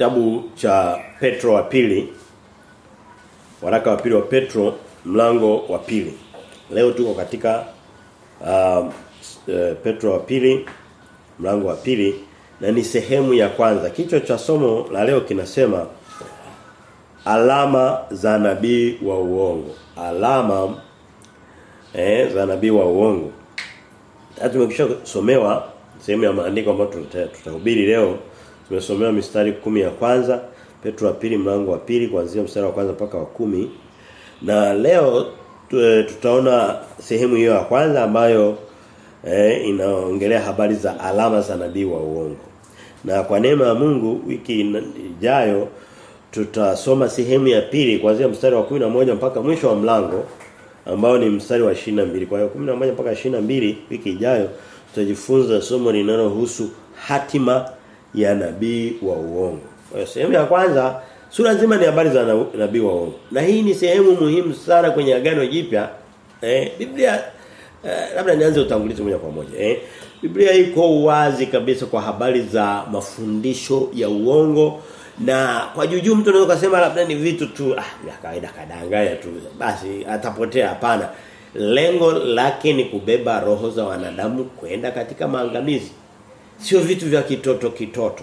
kitabu cha Petro wa pili waraka wa pili wa Petro mlango wa pili. Leo tuko katika uh, uh, Petro wa pili mlango wa pili na ni sehemu ya kwanza. Kichwa cha somo la leo kinasema alama za nabii wa uongo. Alama eh za nabii wa uongo. Tumekisha somewa sehemu ya maandiko ambayo tutahubiri leo tumesomewa mistari kumi ya kwanza Petro wa pili mlango wa pili kuanzia mstari wa kwanza mpaka wa kumi na leo tutaona sehemu hiyo ya kwanza ambayo eh, inaongelea habari za alama za nabii wa uongo. Na kwa neema ya Mungu wiki ijayo tutasoma sehemu ya pili kuanzia mstari wa moja mpaka mwisho wa mlango ambao ni mstari wa mbili Kwa hiyo 11 mpaka mbili wiki ijayo tutajifunza somo linalohusu hatima ya nabii wa uongo. Kwa sehemu ya kwanza sura nzima ni habari za nabii wa uongo. Na hii ni sehemu muhimu sana kwenye agano jipya. Eh, Biblia eh, labda nianze utangulizi moja kwa moja. Eh, Biblia iko wazi kabisa kwa habari za mafundisho ya uongo na kwa juju mtu anaweza kusema labda ni vitu tu ah ya kawaida kadanganya tu basi atapotea hapana lengo lake ni kubeba roho za wanadamu kwenda katika maangamizi sio vitu vya kitoto kitoto.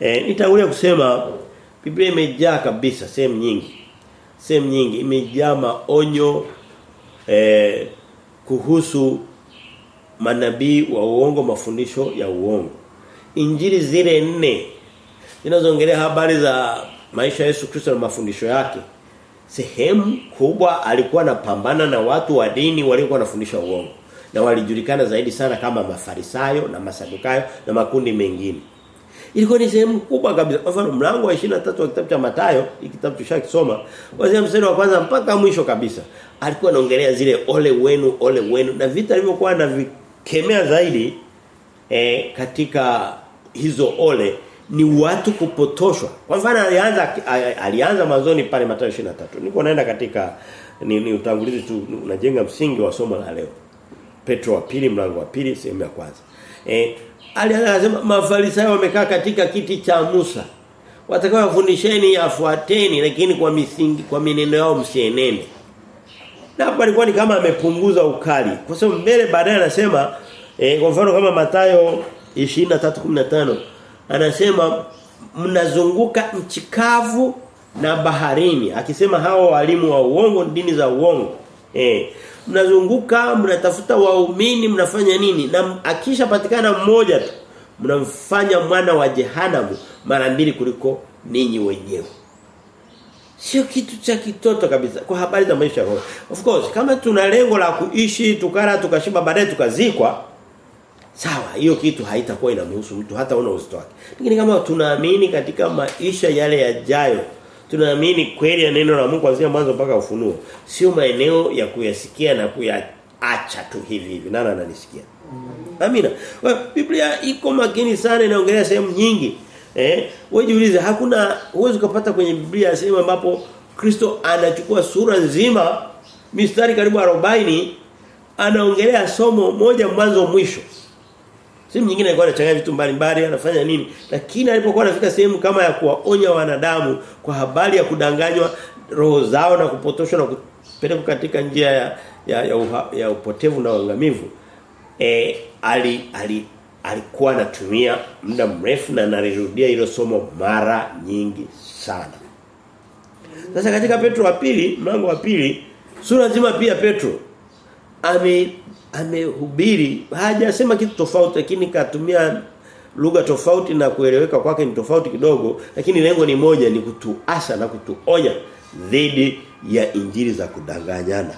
E, nitangulia kusema Biblia imejaa kabisa sehemu nyingi. Sehemu nyingi imejaa maonyo eh, kuhusu manabii wa uongo mafundisho ya uongo. Injili zile nne zinazoongelea habari za maisha ya Yesu Kristo na mafundisho yake. Sehemu kubwa alikuwa anapambana na watu wa dini waliokuwa wanafundisha uongo na walijulikana zaidi sana kama mafarisayo na masadukayo na makundi mengine ilikuwa ni sehemu kubwa kabisa kwa mfano mlango wa 23 wa kitabu cha Mathayo kitabu tushakisoma kuanzia mstari wa kwanza mpaka mwisho kabisa alikuwa anaongelea zile ole wenu ole wenu na vita alivyokuwa anavikemea zaidi eh, katika hizo ole ni watu kupotoshwa. Kwa mfano alianza alianza mwanzoni pale Mathayo 23. Niko naenda katika ni, ni utangulizi tu unajenga msingi wa somo la leo. Petro wa pili mlango wa pili sehemu ya kwanza. Eh alianza kusema mafarisayo wamekaa katika kiti cha Musa. Watakao wafundisheni afuateni lakini kwa misingi kwa mineno yao msienende. Na hapo alikuwa ni kama amepunguza ukali. Kwa sababu mbele baadaye anasema eh, kwa mfano kama Mathayo 23:15 anasema mnazunguka mchikavu na baharini akisema hao walimu wa uongo dini za uongo eh mnazunguka mnatafuta waumini mnafanya nini? Na akishapatikana mmoja tu mnamfanya mwana wa jehanamu mara mbili kuliko ninyi wenyewe. Sio kitu cha kitoto kabisa kwa habari za maisha roho. Of course kama tuna lengo la kuishi tukara tukashiba baadaye tukazikwa Sawa, hiyo kitu haitakuwa inamhusu mtu hata una uzito wake. Lakini kama tunaamini katika maisha yale yajayo, tunaamini kweli ya neno la Mungu kuanzia mwanzo mpaka ufunuo, sio maeneo ya kuyasikia na kuyaacha tu hivi hivi. Nani ananisikia? Amina. Well, Biblia iko makini sana inaongelea sehemu nyingi. Eh, wewe jiulize hakuna uwezo kupata kwenye Biblia sehemu ambapo Kristo anachukua sura nzima mistari karibu 40 anaongelea somo moja mwanzo mwisho. Sehemu nyingine alikuwa anachanganya vitu mbalimbali anafanya nini. Lakini alipokuwa anafika sehemu kama ya kuwaonya wanadamu kwa habari ya kudanganywa roho zao na kupotoshwa na kupelekwa katika njia ya ya, ya, uha, ya upotevu na uangamivu e, ali, ali alikuwa anatumia muda mrefu na analirudia hilo somo mara nyingi sana. Sasa katika Petro wa pili mlango wa pili sura nzima pia Petro ame amehubiri hajasema kitu tofauti lakini katumia lugha tofauti na kueleweka kwake ni tofauti kidogo lakini lengo ni moja ni kutuasa na kutuonya dhidi ya injili za kudanganyana.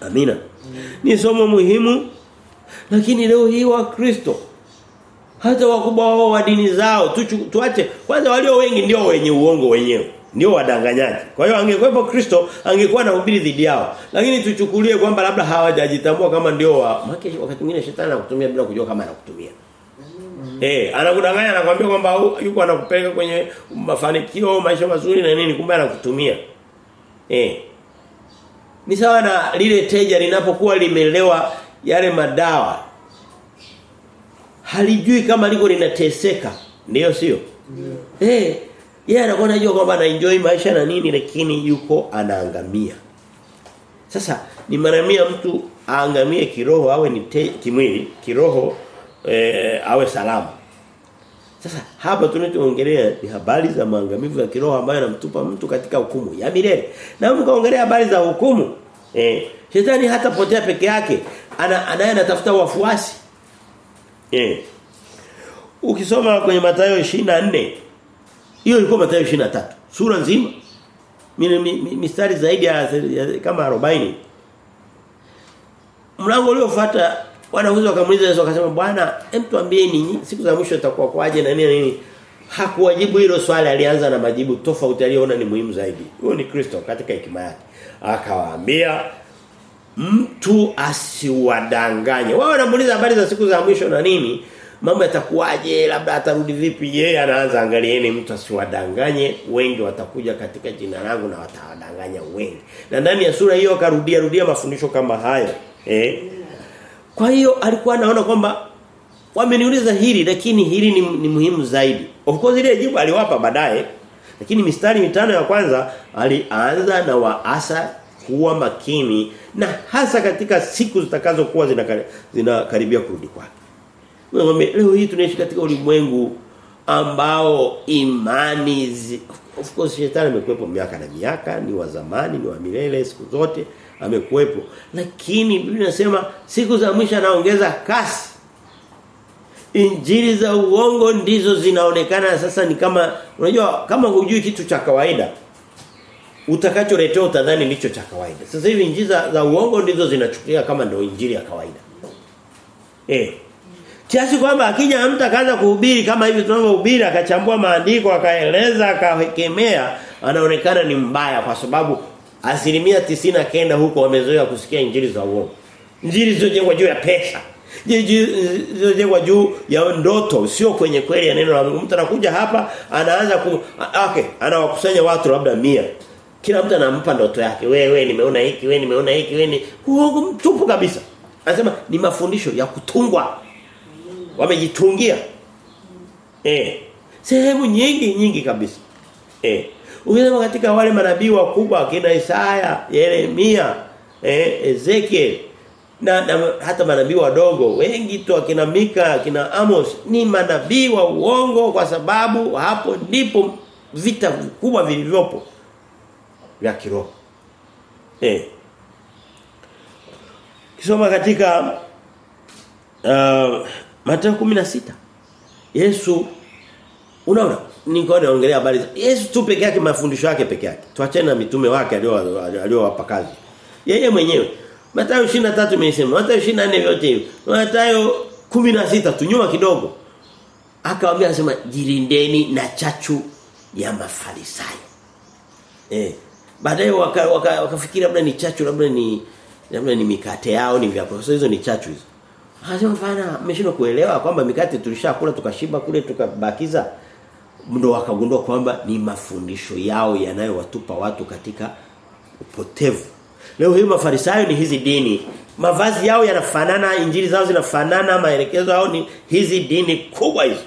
Amina. Ni somo muhimu lakini leo hii wa Kristo hata wakubwa wao wa dini zao tuache kwanza walio wengi ndio wenye uongo wenyewe ndio wadanganyaji. Kwa hiyo angekuwepo Kristo angekuwa anahubiri dhidi yao. Lakini tuchukulie kwamba labda hawajajitambua kama ndio wa maana wakati mwingine shetani anakutumia bila kujua kama anakutumia. Mm. Eh, anakudanganya anakuambia kwamba yuko anakupeleka kwenye mafanikio, maisha mazuri na nini kumbe anakutumia. Eh. Ni sawa na lile teja linapokuwa limelewa yale madawa. Halijui kama liko linateseka. Ndio sio? Ndio. Eh, yeye anakuwa anajua kwamba ana enjoy maisha na nini lakini yuko anaangamia. Sasa ni maramia mtu aangamie kiroho awe ni te, kimwili, kiroho e, awe salama. Sasa hapa tunachoongelea ni habari za maangamivu ya kiroho ambayo yanamtupa mtu katika hukumu ya milele. Na mkaongelea kaongelea habari za hukumu. Eh, shetani hata potea peke yake. Ana anaye anatafuta wafuasi. Eh. Ukisoma kwenye Mathayo 24 hiyo ilikuwa Mathayo 23 sura nzima. Mistari zaidi ya, ya kama 40. Mlango uliofuata wanafunzi wakamuuliza Yesu akasema Bwana hem tuambie nini? Siku za mwisho itakuwa kwaje na nini nini? Hakuwajibu hilo swali alianza na majibu tofauti aliona ni muhimu zaidi. Huyo ni Kristo katika hekima yake. Akawaambia mtu asiwadanganye. Wao wanamuuliza habari za siku za mwisho na nini mambo yatakuwaje labda atarudi vipi yeye anaanza angalieni mtu asiwadanganye wengi watakuja katika jina langu na watawadanganya wengi na ndani ya sura hiyo akarudia rudia mafundisho kama hayo eh kwa hiyo alikuwa anaona kwamba wameniuliza hili lakini hili ni, ni muhimu zaidi. Of course ile jibu aliwapa baadaye lakini mistari mitano ya kwanza alianza na waasa kuwa makini na hasa katika siku zitakazokuwa zinakaribia zina kurudi kwake. Ngombe leo hii tunaishi katika ulimwengu ambao imani zi, of course shetani amekuepo miaka na miaka ni wa zamani ni wa milele siku zote amekuepo lakini Biblia inasema siku za mwisho anaongeza kasi Injili za uongo ndizo zinaonekana sasa ni kama unajua kama hujui kitu cha kawaida utakacholetea utadhani ndicho cha kawaida. Sasa hivi injili za, za uongo ndizo zinachukulia kama ndio injili ya kawaida. Eh. Kiasi kwamba akija mtu akaanza kuhubiri kama hivi tunavyohubiri akachambua maandiko akaeleza akakemea anaonekana ni mbaya kwa sababu asilimia tisina kenda huko wamezoea kusikia injili za uongo. Injili zilizojengwa juu ya pesa. Zilizojengwa juu ya ndoto sio kwenye kweli ya neno la Mungu. Mtu anakuja hapa anaanza ku okay, anawakusanya watu labda mia Kila mtu anampa ndoto yake. Wewe nimeona hiki, wewe nimeona hiki, wewe ni uongo mtupu kabisa. Anasema ni mafundisho ya kutungwa. Wamejitungia. Eh. Sehemu nyingi nyingi kabisa. Eh. Ukisema katika wale manabii wakubwa kina Isaya, Yeremia, eh, Ezekiel na, na hata manabii wadogo wengi tu akina Mika, akina Amos ni manabii wa uongo kwa sababu hapo ndipo vita vikubwa vilivyopo vya kiroho. Eh. Kisoma katika uh, Mathayo 16 Yesu unaona niko naongelea habari Yesu tu peke yake mafundisho yake peke yake. Tuachane na mitume wake aliyowapa kazi. Yeye mwenyewe Mathayo 23 imesema, Mathayo 24 vyote hivyo. Mathayo 16 tunyuma kidogo. Akawaambia anasema jilindeni na chachu ya mafarisayo. Eh. Baadaye wakafikiri waka, waka labda ni chachu labda ni labda ni mikate yao ni vyakula. So hizo ni chachu hizo. Anasema fana mmeshindwa kuelewa kwamba mikate tulishakula tukashiba kule tukabakiza ndo wakagundua kwamba ni mafundisho yao yanayowatupa watu katika upotevu. Leo hii mafarisayo ni hizi dini. Mavazi yao yanafanana, injili zao zinafanana, maelekezo yao ni hizi dini kubwa hizo.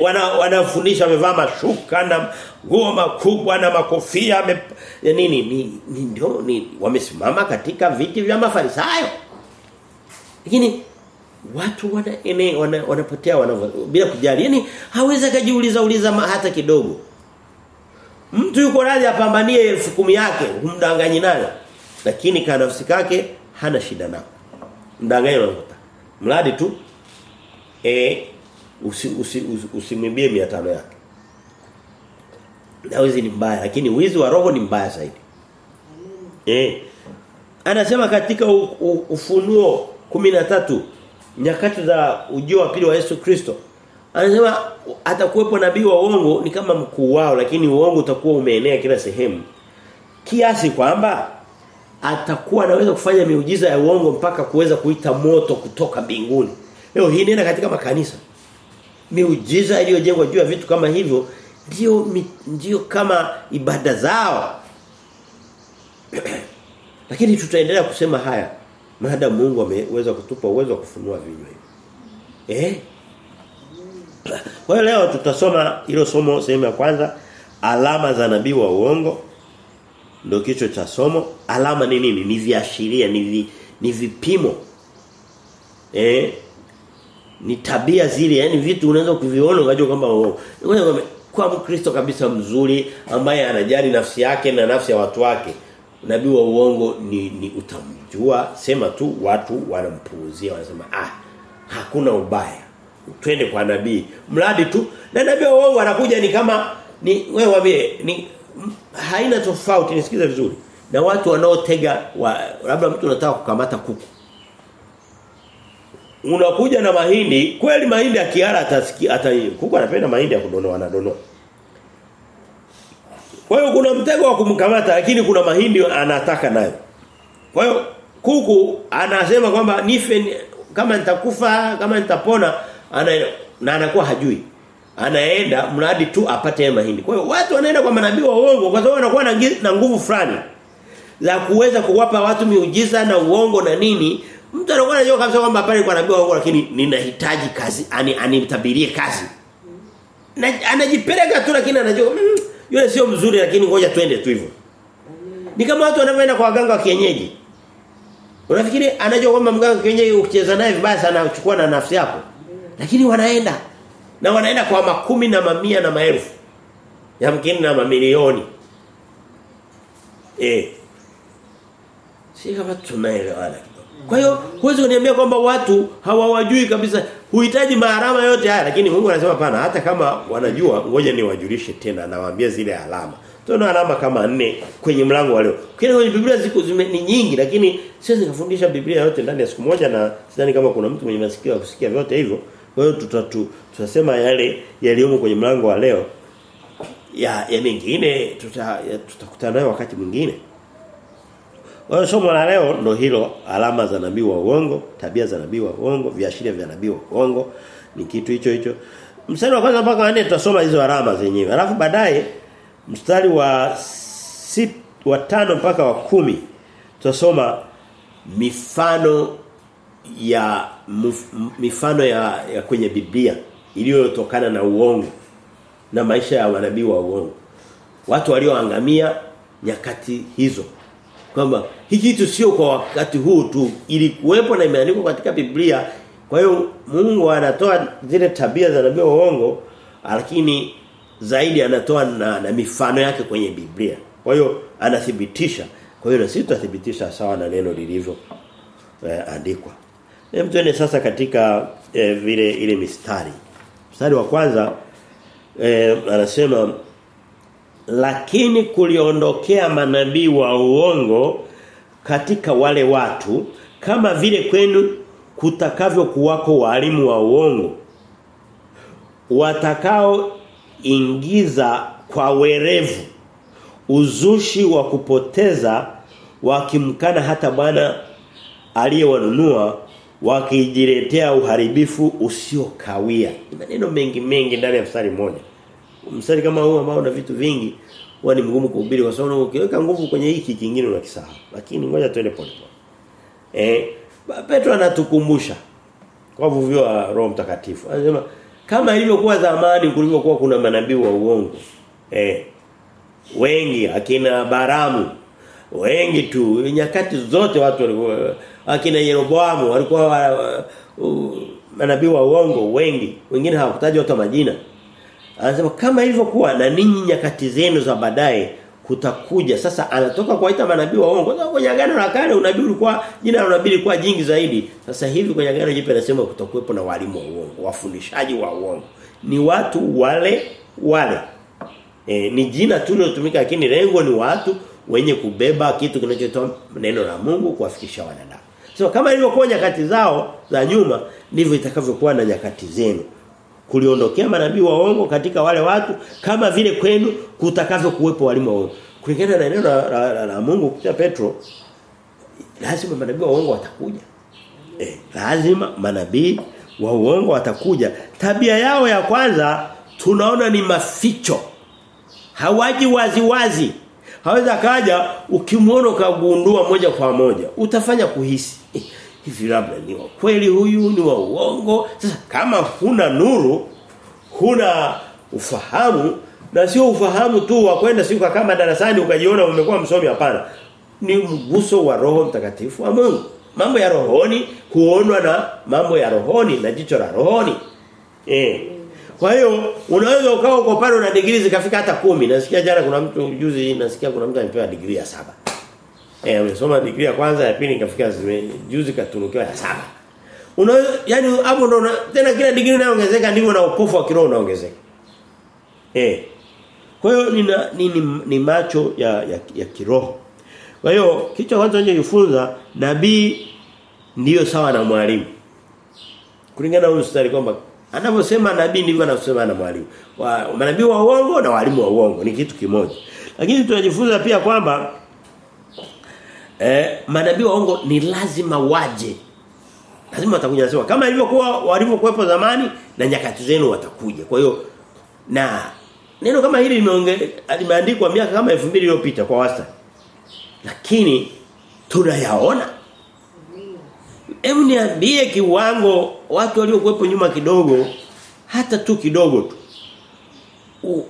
Wana wanafundisha wamevaa mashuka na nguo makubwa na makofia me, ya nini ni, ni ndio ni wamesimama katika viti vya mafarisayo. Lakini watu wana ene wana, wanapotea wana, bila kujali. Yaani hawezi kujiuliza uliza hata kidogo. Mtu yuko radhi apambanie elfu kumi yake, humdanganyi nayo. Lakini kwa nafsi yake hana shida nako. Mdanganyi unataka. Mradi tu eh usi usi, usi, usi 500 yake. Na wizi ni mbaya lakini wizi wa roho ni mbaya zaidi. Eh. Anasema katika u, u, ufunuo 13 nyakati za ujio wa pili wa Yesu Kristo. Anasema atakuwepo nabii wa uongo ni kama mkuu wao lakini uongo utakuwa umeenea kila sehemu. Kiasi kwamba atakuwa anaweza kufanya miujiza ya uongo mpaka kuweza kuita moto kutoka mbinguni. Leo hii nenda katika makanisa. Miujiza iliyojengwa juu ya vitu kama hivyo ndio ndio kama ibada zao. Lakini tutaendelea kusema haya maadamu Mungu ameweza kutupa uwezo wa kufunua vinywa hivi. Eh? Kwa leo tutasoma hilo somo sehemu ya kwanza alama za nabii wa uongo ndio kichwa cha somo. Alama ni nini? Ni viashiria, ni vi, ni vipimo. Eh ni tabia zile, yani vitu unaweza kuviona unajua kwamba oh, kwa Mkristo kabisa mzuri ambaye anajali nafsi yake na nafsi ya watu wake. Nabii wa uongo ni, ni utamjua sema tu watu wanampuuzia wanasema ah hakuna ubaya. Twende kwa nabii. Mradi tu na nabii wao wanakuja anakuja ni kama ni wewe wambie ni haina tofauti nisikize vizuri. Na watu wanaotega wa, labda mtu anataka kukamata kuku. Unakuja na mahindi, kweli mahindi akiara atasikia hata kuku anapenda mahindi ya kudonoa anadonoa. Kwa hiyo kuna mtego wa kumkamata lakini kuna mahindi anataka nayo. Kwa hiyo kuku anasema kwamba nife kama nitakufa kama nitapona ana na anakuwa hajui. Anaenda mradi tu apate mahindi. Kwa hiyo watu wanaenda kwa manabii wa uongo kwa sababu wanakuwa na nguvu fulani za kuweza kuwapa watu miujiza na uongo na nini. Mtu anakuwa anajua kabisa kwamba pale kwa nabii wa uongo lakini ninahitaji kazi ani anitabirie kazi. Na anajipeleka tu lakini anajua mm, yule sio mzuri lakini ngoja twende tu hivyo. Ni kama watu wanavyoenda kwa waganga wa kienyeji. Unafikiri anajua kwamba mganga kwenye ukicheza naye vibaya sana uchukua na nafsi yako. Lakini wanaenda na wanaenda kwa makumi na mamia na maelfu. Yamkini na mamilioni. Eh. Si kama tunaelewana Kwa hiyo huwezi kuniambia kwamba watu hawawajui kabisa huhitaji maharama yote haya lakini Mungu anasema pana hata kama wanajua ngoja niwajulishe tena nawaambia zile alama. Tuna alama kama nne kwenye mlango wa leo. Kile kwenye Biblia ziko zime, ni nyingi lakini siwezi kufundisha Biblia yote ndani ya siku moja na sidhani kama kuna mtu mwenye masikio ya kusikia vyote hivyo. Kwa hiyo tutatu tutasema yale yaliyomo kwenye mlango wa leo. Ya ya mengine tutakutana tuta nayo wakati mwingine. Kwa hiyo somo la leo ndo hilo alama za nabii wa uongo, tabia za nabii wa uongo, viashiria vya nabii wa uongo ni kitu hicho hicho. Mstari wa kwanza mpaka wa 4 tutasoma hizo alama zenyewe. Alafu baadaye mstari wa sit, wa tano mpaka wa kumi tutasoma mifano ya muf, mifano ya, ya kwenye Biblia iliyotokana na uongo na maisha ya manabii wa uongo. Watu walioangamia nyakati hizo kwamba hiki kitu sio kwa wakati huu tu ilikuwepo na imeandikwa katika Biblia kwa hiyo Mungu anatoa zile tabia za nabii wa uongo lakini zaidi anatoa na, na mifano yake kwenye Biblia. Kwa hiyo anathibitisha. Kwa hiyo na sisi tutathibitisha sawa na neno lilivyo eh, andikwa. Hem tuende sasa katika eh, vile ile mistari. Mstari wa kwanza eh, anasema lakini kuliondokea manabii wa uongo katika wale watu kama vile kwenu kutakavyokuwako walimu wa uongo watakao ingiza kwa werevu uzushi wa kupoteza wakimkana hata Bwana aliyewanunua wakijiletea uharibifu usiokawia. Maneno mengi mengi ndani ya mstari mmoja. Mstari kama huu ambao una vitu vingi huwa ni mgumu kuhubiri kwa sababu ukiweka nguvu kwenye hiki kingine unakisahau. Lakini ngoja tuende pole pole. Eh Petro anatukumbusha kwa vuvio wa Roho Mtakatifu. Anasema kama ilivyokuwa zamani kulivyokuwa kuna manabii wa uongo. Eh. Wengi akina Baramu wengi tu. Nyakati zote watu walikuwa akina Yeroboamu walikuwa uh, uh, manabii wa uongo wengi. Wengine hawakutaja hata majina. Anasema kama ilivyokuwa na ninyi nyakati zenu za baadaye kutakuja. Sasa anatoka kuwaita manabii wa uongo. Kwa kwenye agano la kale unabii ulikuwa jina la unabii lilikuwa jingi zaidi. Sasa hivi kwenye agano jipya anasema kutakuwepo na walimu wa uongo, wafundishaji wa uongo. Ni watu wale wale. E, ni jina tu lilotumika lakini lengo ni watu wenye kubeba kitu kinachotoa neno la Mungu kuwafikisha wanadamu. So kama ilivyokuwa nyakati zao za nyuma ndivyo itakavyokuwa na nyakati zenu kuliondokea manabii waongo katika wale watu kama vile kwenu kutakavyo kuwepo walimu waongo. Kulingana na neno la, la, la, la Mungu kupitia Petro lazima manabii waongo watakuja. Eh lazima manabii wa uongo watakuja. Tabia yao ya kwanza tunaona ni maficho. Hawaji wazi wazi haweza kaja ukimwona ukagundua moja kwa moja utafanya kuhisi hivi labda ni wa kweli huyu ni wa uongo. Sasa kama huna nuru huna ufahamu na sio ufahamu tu wa kwenda siku kama darasani ukajiona umekuwa msomi hapana. Ni mguso wa roho mtakatifu wa Mungu. Mambo ya rohoni huonwa na mambo ya rohoni na jicho la rohoni. Eh kwa hiyo unaweza ukawa uko pale una degree zikafika hata kumi. Nasikia jana kuna mtu juzi nasikia kuna mtu amepewa degree ya saba eh amesoma degree ya kwanza ya pili ikafika juzi katunukiwa ya saba unaweza yani hapo ndo tena kila degree inaongezeka ndivyo na ukofu wa kiroho unaongezeka eh kwa hiyo ni, ni, ni, macho ya, ya, ya kiroho kwa hiyo kicho kwanza nilijifunza nabii ndiyo sawa na mwalimu. Kulingana na mstari kwamba anavyosema nabii ndivyo anavyosema na mwalimu. Wa manabii wa uongo na walimu wa uongo ni kitu kimoja. Lakini tunajifunza pia kwamba eh manabii waongo ni lazima waje. Lazima watakuja nasema kama ilivyokuwa walivyokuwepo zamani na nyakati zenu watakuja. Kwa hiyo na neno kama hili limeandikwa miaka kama 2000 iliyopita kwa wasta. Lakini tunayaona Hebu niambie kiwango watu waliokuwepo nyuma kidogo hata tu kidogo tu. U,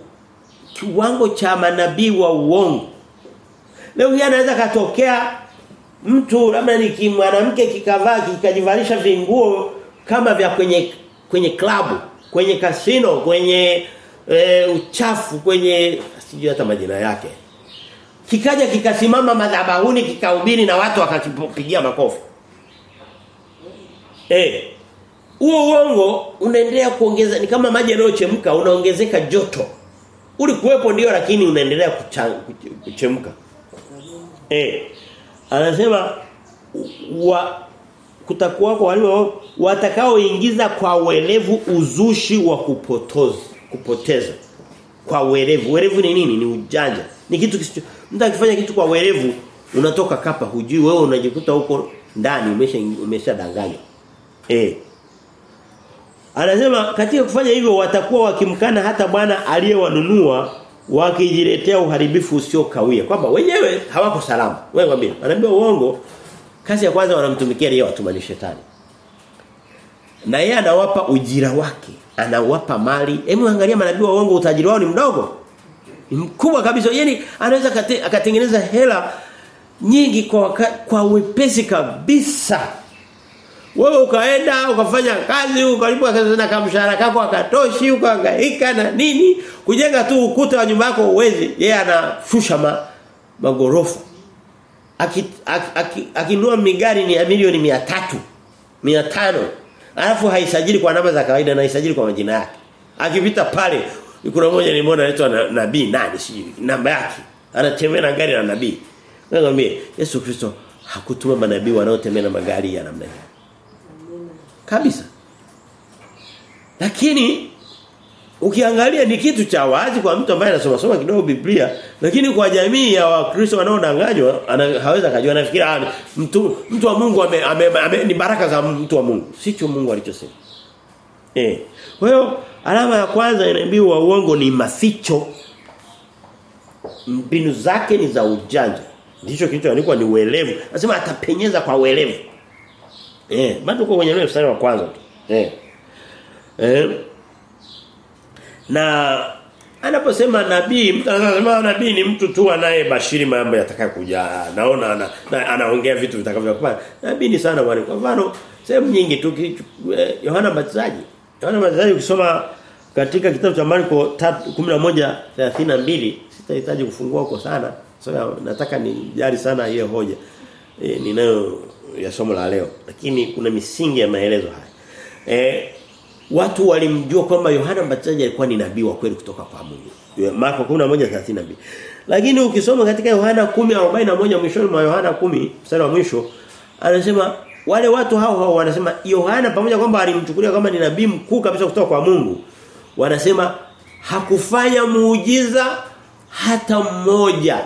kiwango cha manabii wa uongo. Leo hii anaweza katokea mtu labda ni mwanamke kikavaa kikajivalisha vinguo kama vya kwenye kwenye klabu, kwenye kasino, kwenye e, uchafu, kwenye sijui hata majina yake. Kikaja kikasimama madhabahuni kikahubiri na watu wakakipigia makofi. Eh. Huo uongo unaendelea kuongeza ni kama maji yanayochemka unaongezeka joto. Ulikuwepo ndio lakini unaendelea kuchemka. Eh. Anasema wa kutakuwa kwa wale watakaoingiza kwa uelevu uzushi wa kupotoza, kupoteza. Kwa uelevu. Uelevu ni nini? Ni ujanja. Ni kitu kisicho. Mtu akifanya kitu kwa uelevu unatoka kapa hujui wewe unajikuta huko ndani umesha umeshadanganywa. Eh. Anasema katika kufanya hivyo watakuwa wakimkana hata Bwana aliyewanunua wakijiletea uharibifu usio kawia kwamba wenyewe hawako salama. Wewe mwambie, anaambia uongo kazi ya kwanza wanamtumikia yeye watumani shetani. Na yeye anawapa ujira wake, anawapa mali. Hebu angalia manabii wa uongo utajiri wao ni mdogo. Ni mkubwa kabisa. Yaani anaweza akatengeneza hela nyingi kwa kwa wepesi kabisa. Wewe ukaenda ukafanya kazi ukalipwa kazi na kamshahara kako akatoshi ukahangaika na nini. Kujenga tu ukuta wa nyumba yako uwezi yeye anashusha ma, magorofa. Akinua aki, aki, aki migari ni ya milioni 300 500 alafu haisajili kwa namba za kawaida na haisajili kwa majina yake. Akipita pale kuna mmoja nimeona anaitwa nabii nani sijui namba yake. Anatembea na gari la nabii. Ngambie Yesu Kristo hakutuma manabii wanaotembea na magari ya namna hiyo. Kabisa. Lakini ukiangalia ni kitu cha wazi kwa mtu ambaye anasoma soma kidogo Biblia, lakini kwa jamii ya Wakristo wanaodanganywa hawezi kujua anafikiri ah, mtu mtu wa Mungu ame, ame, ame, ni baraka za mtu wa Mungu. Sicho Mungu alichosema. Eh. Kwa hiyo alama ya kwanza inaambiwa uongo ni maficho. Mbinu zake ni za ujanja. Ndicho kilichoandikwa ni uelevu. Anasema atapenyeza kwa uelevu. Eh, bado uko kwenye ile mstari wa kwanza tu. Eh. Eh. Na anaposema nabii, mtu anasema nabii ni mtu tu anaye bashiri mambo yatakayokuja. Naona ana, na, anaongea vitu vitakavyokuwa. Nabii ni sana bwana. Kwa mfano, sehemu nyingi tu Yohana Mbatizaji. Yohana Mbatizaji ukisoma katika kitabu cha Marko 11:32 sitahitaji kufungua huko sana. So nataka nijali sana hiyo hoja e, ninayo ya somo la leo. Lakini kuna misingi ya maelezo haya. E, watu walimjua kwamba Yohana Mbatizaji alikuwa ni nabii wa kweli kutoka kwa Mungu. Marko 11:32. Lakini ukisoma katika Yohana 10:41 mwishoni mwa Yohana 10 mstari wa mwisho anasema wale watu hao hao wanasema Yohana pamoja kwamba alimchukulia kama ni nabii mkuu kabisa kutoka kwa Mungu wanasema hakufanya muujiza hata mmoja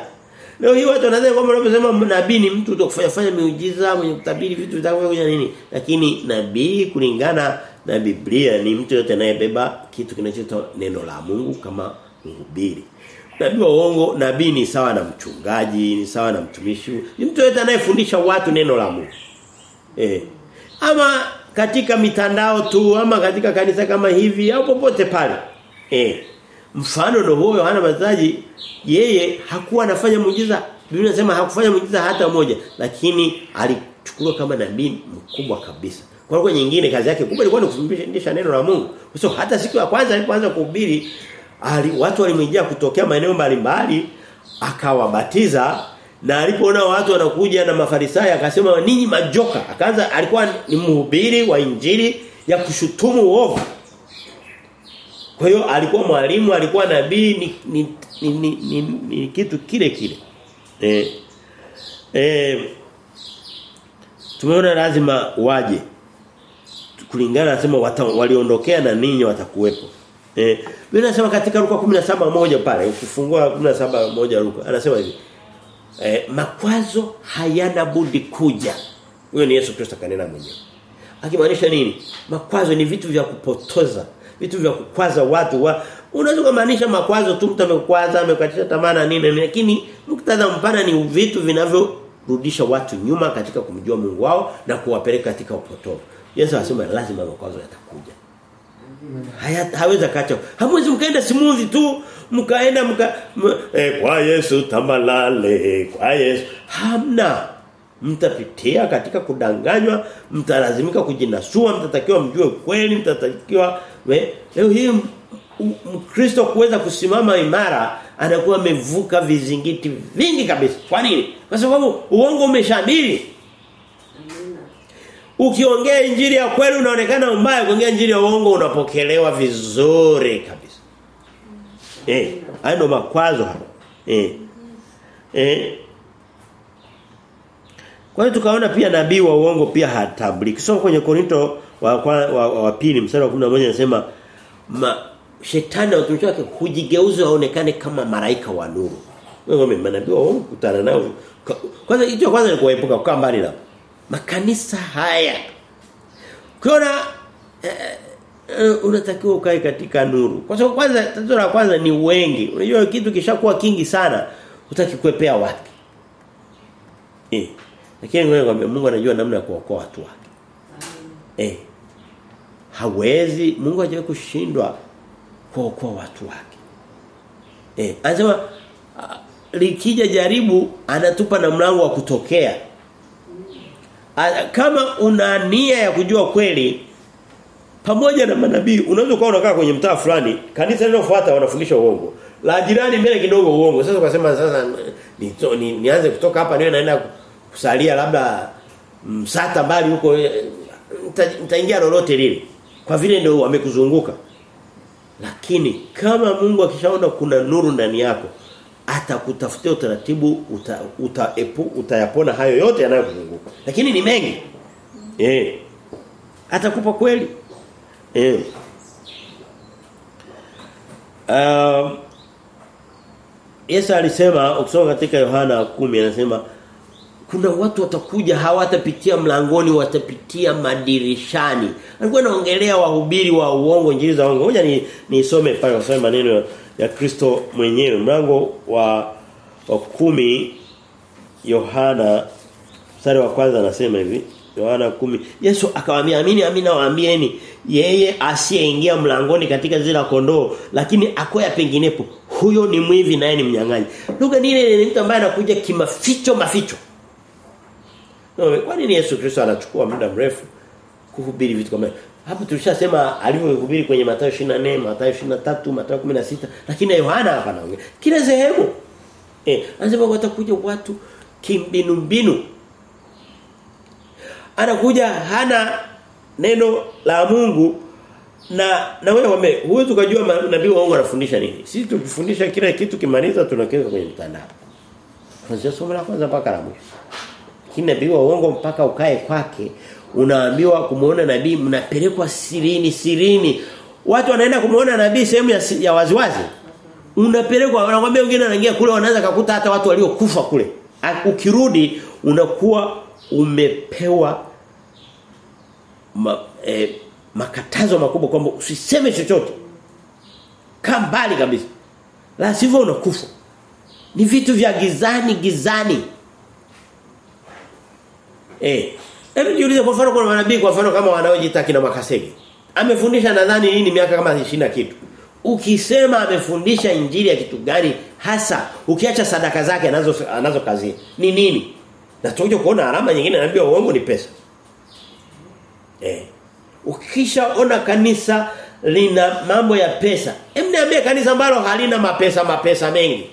Leo hii watu wanadhani kwamba unaposema nabii ni mtu utakufanya fanya miujiza, mwenye kutabiri vitu vitakavyokuja nini. Lakini nabii kulingana na Biblia ni mtu yote anayebeba kitu kinachoitwa neno la Mungu kama mhubiri. Nabii wa uongo, nabii ni sawa na mchungaji, ni sawa na mtumishi. Ni mtu yote anayefundisha watu neno la Mungu. Eh. Ama katika mitandao tu ama katika kanisa kama hivi au popote pale. Eh. Mfano ndio huyo Yohana Mbatizaji yeye hakuwa anafanya muujiza. Biblia inasema hakufanya muujiza hata moja lakini alichukuliwa kama nabii mkubwa kabisa. Kwa lugha nyingine kazi yake kubwa ilikuwa ni kufundisha neno la Mungu. Kwa so, hata siku ya kwanza alipoanza kuhubiri ali, watu walimjia kutokea maeneo mbalimbali akawabatiza na alipoona watu wanakuja na mafarisayo akasema ninyi majoka akaanza alikuwa ni mhubiri wa injili ya kushutumu uovu kwa hiyo alikuwa mwalimu alikuwa nabii ni ni, ni, ni, ni, ni kitu kile kile eh eh tumeona lazima waje kulingana nasema waliondokea na ninyi watakuwepo Eh, Biblia inasema katika Luka 17:1 pale ukifungua 17:1 Luka anasema hivi. Eh, makwazo hayana budi kuja. Huyo ni Yesu Kristo kanena mwenyewe. Akimaanisha nini? Makwazo ni vitu vya kupotoza, vitu vya kukwaza watu. Wa, unaweza kumaanisha makwazo tu mtu amekwaza, amekatisha tamaa na nini lakini muktadha mpana ni vitu vinavyorudisha watu nyuma katika kumjua Mungu wao na kuwapeleka katika upotovu. Yesu anasema lazima makwazo yatakuja. Haya haweza kacha. Hamwezi mkaenda simuzi tu mkaenda mka mka eh, kwa Yesu tamalale kwa Yesu. Hamna. Mtapitia katika kudanganywa, mtalazimika kujinasua, mtatakiwa mjue kweli, mtatakiwa leo hii Mkristo kuweza kusimama imara anakuwa amevuka vizingiti vingi kabisa. Kwa nini? Kwa sababu uongo umeshabiri Ukiongea injili ya kweli unaonekana mbaya, ukiongea injili ya uongo unapokelewa vizuri kabisa. Eh, hayo makwazo hapo. Eh. Eh. Kwa hiyo tukaona pia nabii wa uongo pia hatabliki. Soma kwenye Korinto wa wa, wa, wa pili mstari wa 11 anasema ma shetani na watumishi wake hujigeuza waonekane kama maraika wa nuru. Wewe manabii wa uongo kutana nao. Kwanza hicho kwanza ni kuepuka kukaa mbali nao makanisa haya Ukiona eh, eh, unatakiwa ukae katika nuru. Kwa sababu kwanza tatizo la kwanza ni wengi. Unajua kitu kishakuwa kingi sana utakikwepea wapi? Eh. Lakini ngoja Mungu anajua namna ya kuokoa watu wake. Eh. Hawezi Mungu hajawahi kushindwa kuokoa watu wake. Eh, anasema likija jaribu anatupa na mlango wa kutokea kama una nia ya kujua kweli pamoja na manabii unaweza kuwa unakaa kwenye mtaa fulani kanisa linalofuata wanafundisha uongo la jirani mbele kidogo uongo sasa ukasema sasa ni, ni, nianze kutoka hapa niwe naenda kusalia labda msata mbali huko nitaingia lolote lile. Kwa vile ndio wamekuzunguka. Lakini kama Mungu akishaona kuna nuru ndani yako atakutafutia utaratibu uta, uta, epu, utayapona hayo yote yanayokuzunguka. Lakini ni mengi. Eh. Atakupa kweli. Eh. Um, Yesu alisema ukisoma katika Yohana 10 anasema kuna watu watakuja hawatapitia mlangoni watapitia madirishani. Alikuwa anaongelea wahubiri wa uongo njiri za uongo. Ngoja ni nisome pale wasome maneno ya Kristo mwenyewe. Mlango wa wa kumi Yohana mstari wa kwanza anasema hivi. Yohana kumi. Yesu akawaambia amini amini waambieni yeye asiyeingia mlangoni katika zile kondoo lakini akoya penginepo huyo ni mwivi naye ni mnyang'anyi. Lugha ile ni mtu ambaye anakuja kimaficho maficho no, kwa nini Yesu Kristo anachukua muda mrefu kuhubiri vitu kama hapo tulishasema alivyohubiri kwenye Mathayo 24, Mathayo 23, Mathayo 16, lakini Yohana hapa anaongea. Kila sehemu. Eh, anasema watakuja watu kimbinu mbinu. Anakuja hana neno la Mungu na na wewe wame huwezi tukajua nabii waongo anafundisha nini. Sisi tukifundisha kila kitu kimaliza tunakiweka kwenye mtandao. Kwanza somo la kwanza mpaka la mwisho. Lakini nabii uongo mpaka ukae kwake. Unaambiwa kumuona nabii mnapelekwa sirini sirini. Watu wanaenda kumuona nabii sehemu ya, ya waziwazi. Unapelekwa wanakuambia wengine wanaingia kule wanaweza kukuta hata watu waliokufa kule. Ukirudi unakuwa umepewa ma, eh, makatazo makubwa kwamba usiseme chochote. Kaa mbali kabisa. La sivyo unakufa. Ni vitu vya gizani gizani eh Hebu jiulize kwa mfano kuna manabii kwa mfano kama wanaojiita kina Makasege. Amefundisha nadhani nini miaka kama 20 kitu. ukisema amefundisha injili ya kitu gani hasa ukiacha sadaka zake anazo anazo kazi ni nini na tutakuja kuona alama nyingine anambia uongo ni pesa eh ukishaona kanisa lina mambo ya pesa hem niambie kanisa ambalo halina mapesa mapesa mengi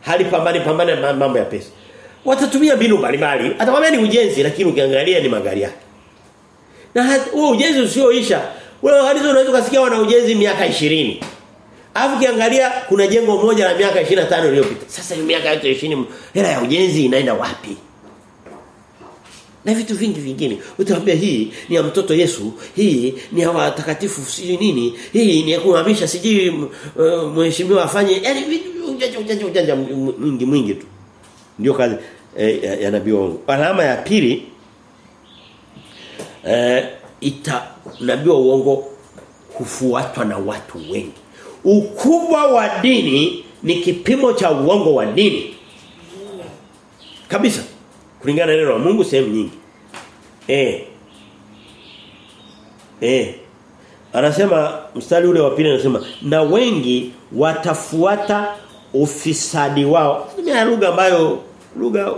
halipambani pambani na mambo ya pesa watatumia mbinu mbalimbali atakwambia ni ujenzi lakini ukiangalia ni magari yake na huo ujenzi usioisha wewe hadithi unaweza kusikia wana ujenzi miaka 20 Alafu kiangalia kuna jengo moja la miaka 25 iliyopita. Sasa hiyo miaka yote 20 hela ya ujenzi inaenda wapi? Na vitu vingi vingine. Utaambia hii ni ya mtoto Yesu, hii ni ya watakatifu sijui nini, hii ni ya kuhamisha sijui mheshimiwa afanye yani ujanja ujanja ujanja mwingi mwingi tu. Ndio kazi eh, ya, ya nabii wangu. Alama ya pili eh, ita nabii wa uongo hufuatwa na watu wengi. Ukubwa wa dini ni kipimo cha uongo wa dini. Kabisa. Kulingana na neno la Mungu sehemu nyingi. Eh. Eh. Anasema mstari ule wa pili anasema na wengi watafuata ufisadi wao. Tumia lugha ambayo lugha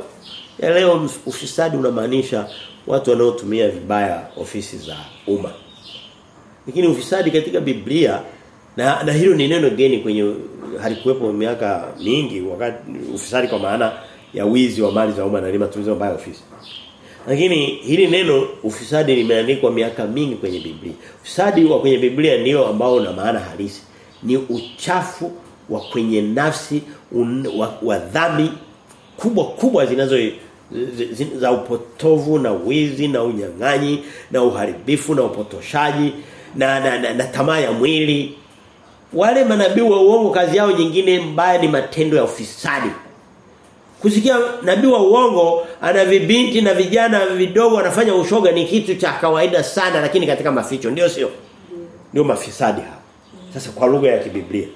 ya leo ufisadi unamaanisha watu wanaotumia vibaya ofisi za umma. Lakini ufisadi katika Biblia na na hilo ni neno geni kwenye halikuwepo miaka mingi wakati ufisadi kwa maana ya wizi wa mali za umma na matumizi mabaya ofisi. Lakini hili neno ufisadi limeandikwa miaka mingi kwenye Biblia. Ufisadi wa kwenye Biblia ndio ambao una maana halisi. Ni uchafu wa kwenye nafsi un, wa, wa dhambi kubwa kubwa zinazo za upotovu na wizi na unyang'anyi na uharibifu na upotoshaji na na, na, na tamaa ya mwili. Wale manabii wa uongo kazi yao nyingine mbaya ni matendo ya ufisadi. Kusikia nabii wa uongo ana vibinti na vijana vidogo anafanya ushoga ni kitu cha kawaida sana lakini katika maficho. Ndio sio? Ndio mafisadi hapo sasa kwa lugha ya kibiblia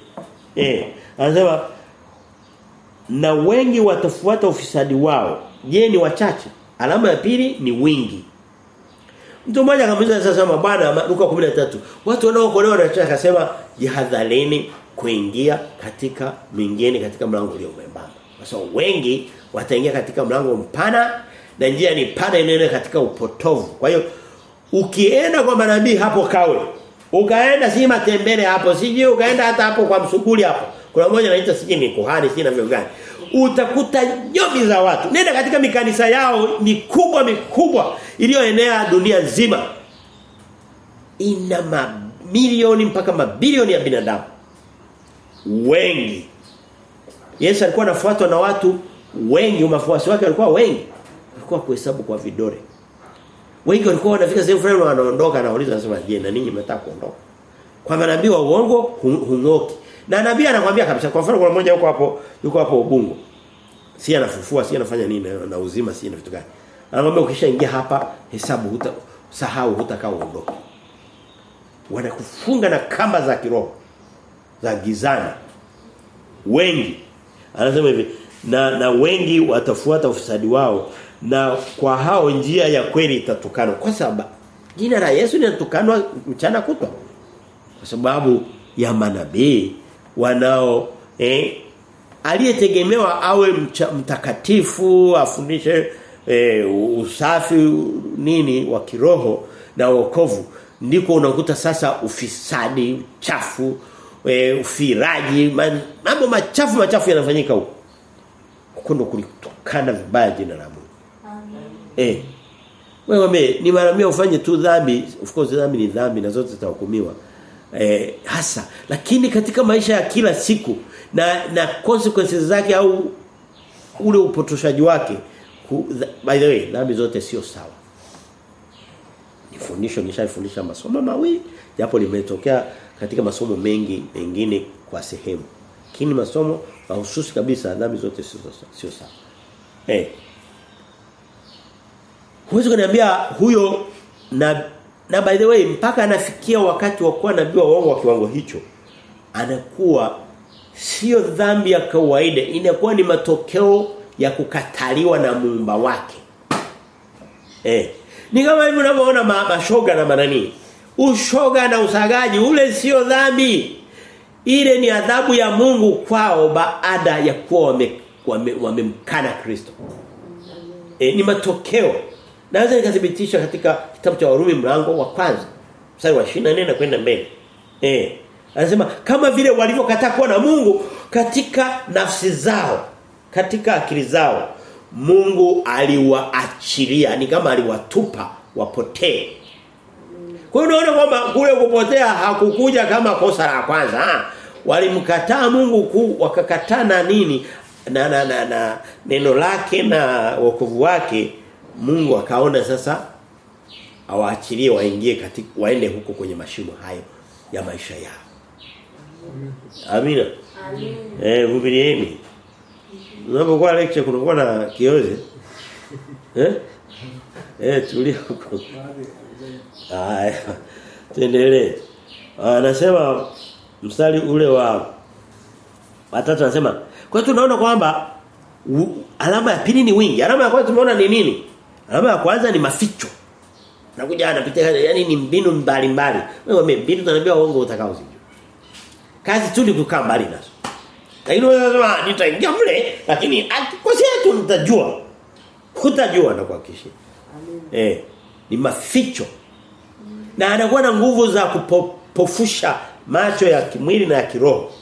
eh anasema na wengi watafuata ufisadi wao je ni wachache alama ya pili ni wingi Mtu mmoja akamuuliza sasa bwana Luka 13 watu wanaookolewa na chaka akasema jihadharini kuingia katika mwingine katika mlango ulio mwembamba. Kwa sababu wengi wataingia katika mlango mpana na njia ni pana inayoenda katika upotovu. Kwa hiyo ukienda kwa manabii hapo kawe ukaenda si matembele hapo siji ukaenda hata hapo kwa msuguli hapo. Kuna mmoja anaita siji ni kuhani si na vyo gani. Utakuta nyomi za watu. Nenda katika mikanisa yao mikubwa mikubwa iliyoenea dunia nzima. Ina mamilioni mpaka mabilioni ya binadamu. Wengi. Yesu alikuwa anafuatwa na watu wengi, mafuasi wake walikuwa wengi. Alikuwa kuhesabu kwa vidole. Wengi walikuwa wanafika sehemu fulani wanaondoka na wauliza wanasema je, na ninyi mnataka kuondoka? Kwa manabii wa uongo hungoki. Na nabii anakuambia kabisa kwa mfano kuna mmoja yuko hapo yuko hapo Ubungo. Si anafufua, si anafanya nini na uzima si na vitu gani. Anakuambia ukishaingia hapa hesabu huta sahau hutakaa uondoke. Wanakufunga na kamba za kiroho za gizani. Wengi anasema hivi na na wengi watafuata ufisadi wao na kwa hao njia ya kweli itatukanwa kwa sababu jina la Yesu linatukanwa mchana kutwa. Kwa sababu ya manabii wanao eh aliyetegemewa awe mcha, mtakatifu afundishe e, usafi nini wa kiroho na wokovu. Ndiko unakuta sasa ufisadi uchafu e, ufiraji mambo machafu machafu yanafanyika huko. Huko ndo kulitokana vibaya jina la eh. Wewe ni mara ufanye tu dhambi. Of course dhambi ni dhambi na zote zitahukumiwa. Eh, hasa. Lakini katika maisha ya kila siku na na consequences zake au ule upotoshaji wake ku, by the way dhambi zote sio sawa. Nifundisho nishafundisha masomo mawili japo limetokea katika masomo mengi mengine kwa sehemu. Lakini masomo mahususi kabisa dhambi zote sio sawa. Eh. Huwezi kuniambia huyo na na by the way mpaka anafikia wakati wa kuwa nabii wa uongo wa kiwango hicho anakuwa sio dhambi ya kawaida inakuwa ni matokeo ya kukataliwa na muumba wake eh ni kama hivi unavyoona ma, mashoga na manani ushoga na usagaji ule sio dhambi Ile ni adhabu ya Mungu kwao baada ya kuwa wamemkana wame, wame Kristo. E, ni matokeo. Naweza nikathibitisha katika kitabu cha Warumi mlango wa kwanza mstari wa 24 na kwenda mbele. Eh. Anasema kama vile walivyokataa kuwa na Mungu katika nafsi zao, katika akili zao, Mungu aliwaachilia, ni kama aliwatupa wapotee. Kwa hiyo unaona kwamba kule kupotea hakukuja kama kosa la kwanza. Ha? Walimkataa Mungu ku, wakakataa na nini? Na, na, na, na neno lake na wokovu wake Mungu akaona sasa awaachilie waingie katika waende huko kwenye mashimo hayo ya maisha yao. Amina. Amina. Eh vumilieni. Unapokuwa lecture kunakuwa na kioze. Eh? Eh tulia huko. Haya. Tuendelee. Anasema mstari ule wa watatu anasema kwa hiyo tunaona kwamba alama ya pili ni wingi. Alama ya kwanza tumeona ni nini? Alama ya kwanza ni maficho. Nakuja anapitia yani ni mbinu mbalimbali. Wewe mbinu tunaambia uongo utakao sijui. Kazi tu ni kukaa mbali nazo. Lakini wewe unasema nitaingia mle lakini akikosea tu nitajua. Hutajua na kuhakikishia. Eh, ni maficho. Na anakuwa na nguvu za kupofusha macho ya kimwili na ya kiroho.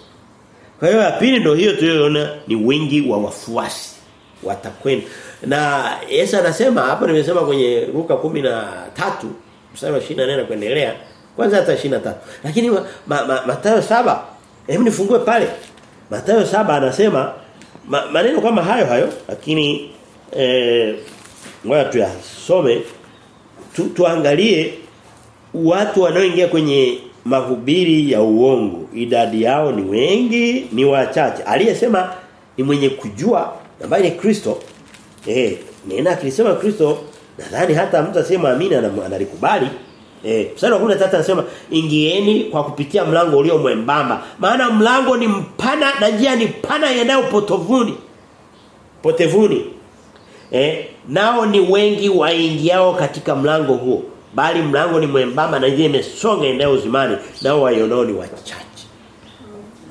Kwa hiyo ya pili ndio hiyo tuliyoona ni wingi wa wafuasi watakwenda. Na Yesu anasema hapa nimesema kwenye Luka 13 mstari wa 24 na kuendelea kwanza hata 23. Lakini ma, ma, ma, Mathayo 7 hebu nifungue pale. Mathayo 7 anasema ma, maneno kama hayo hayo lakini eh ngoja tuyasome tu, tuangalie watu wanaoingia kwenye mahubiri ya uongo idadi yao ni wengi ni wachache aliyesema ni mwenye kujua ambaye ni Kristo. Eh nena akisema Kristo nadhani hata mtu asiyemwamini analikubali. Eh mstari wa 13 anasema ingieni kwa kupitia mlango ulio mwembamba maana mlango ni mpana na njia ni pana yanayo potovuni potevuni. Eh nao ni wengi waingiao katika mlango huo bali mlango ni mwembamba na njia imesonga inayozimani nao waionao ni wachache.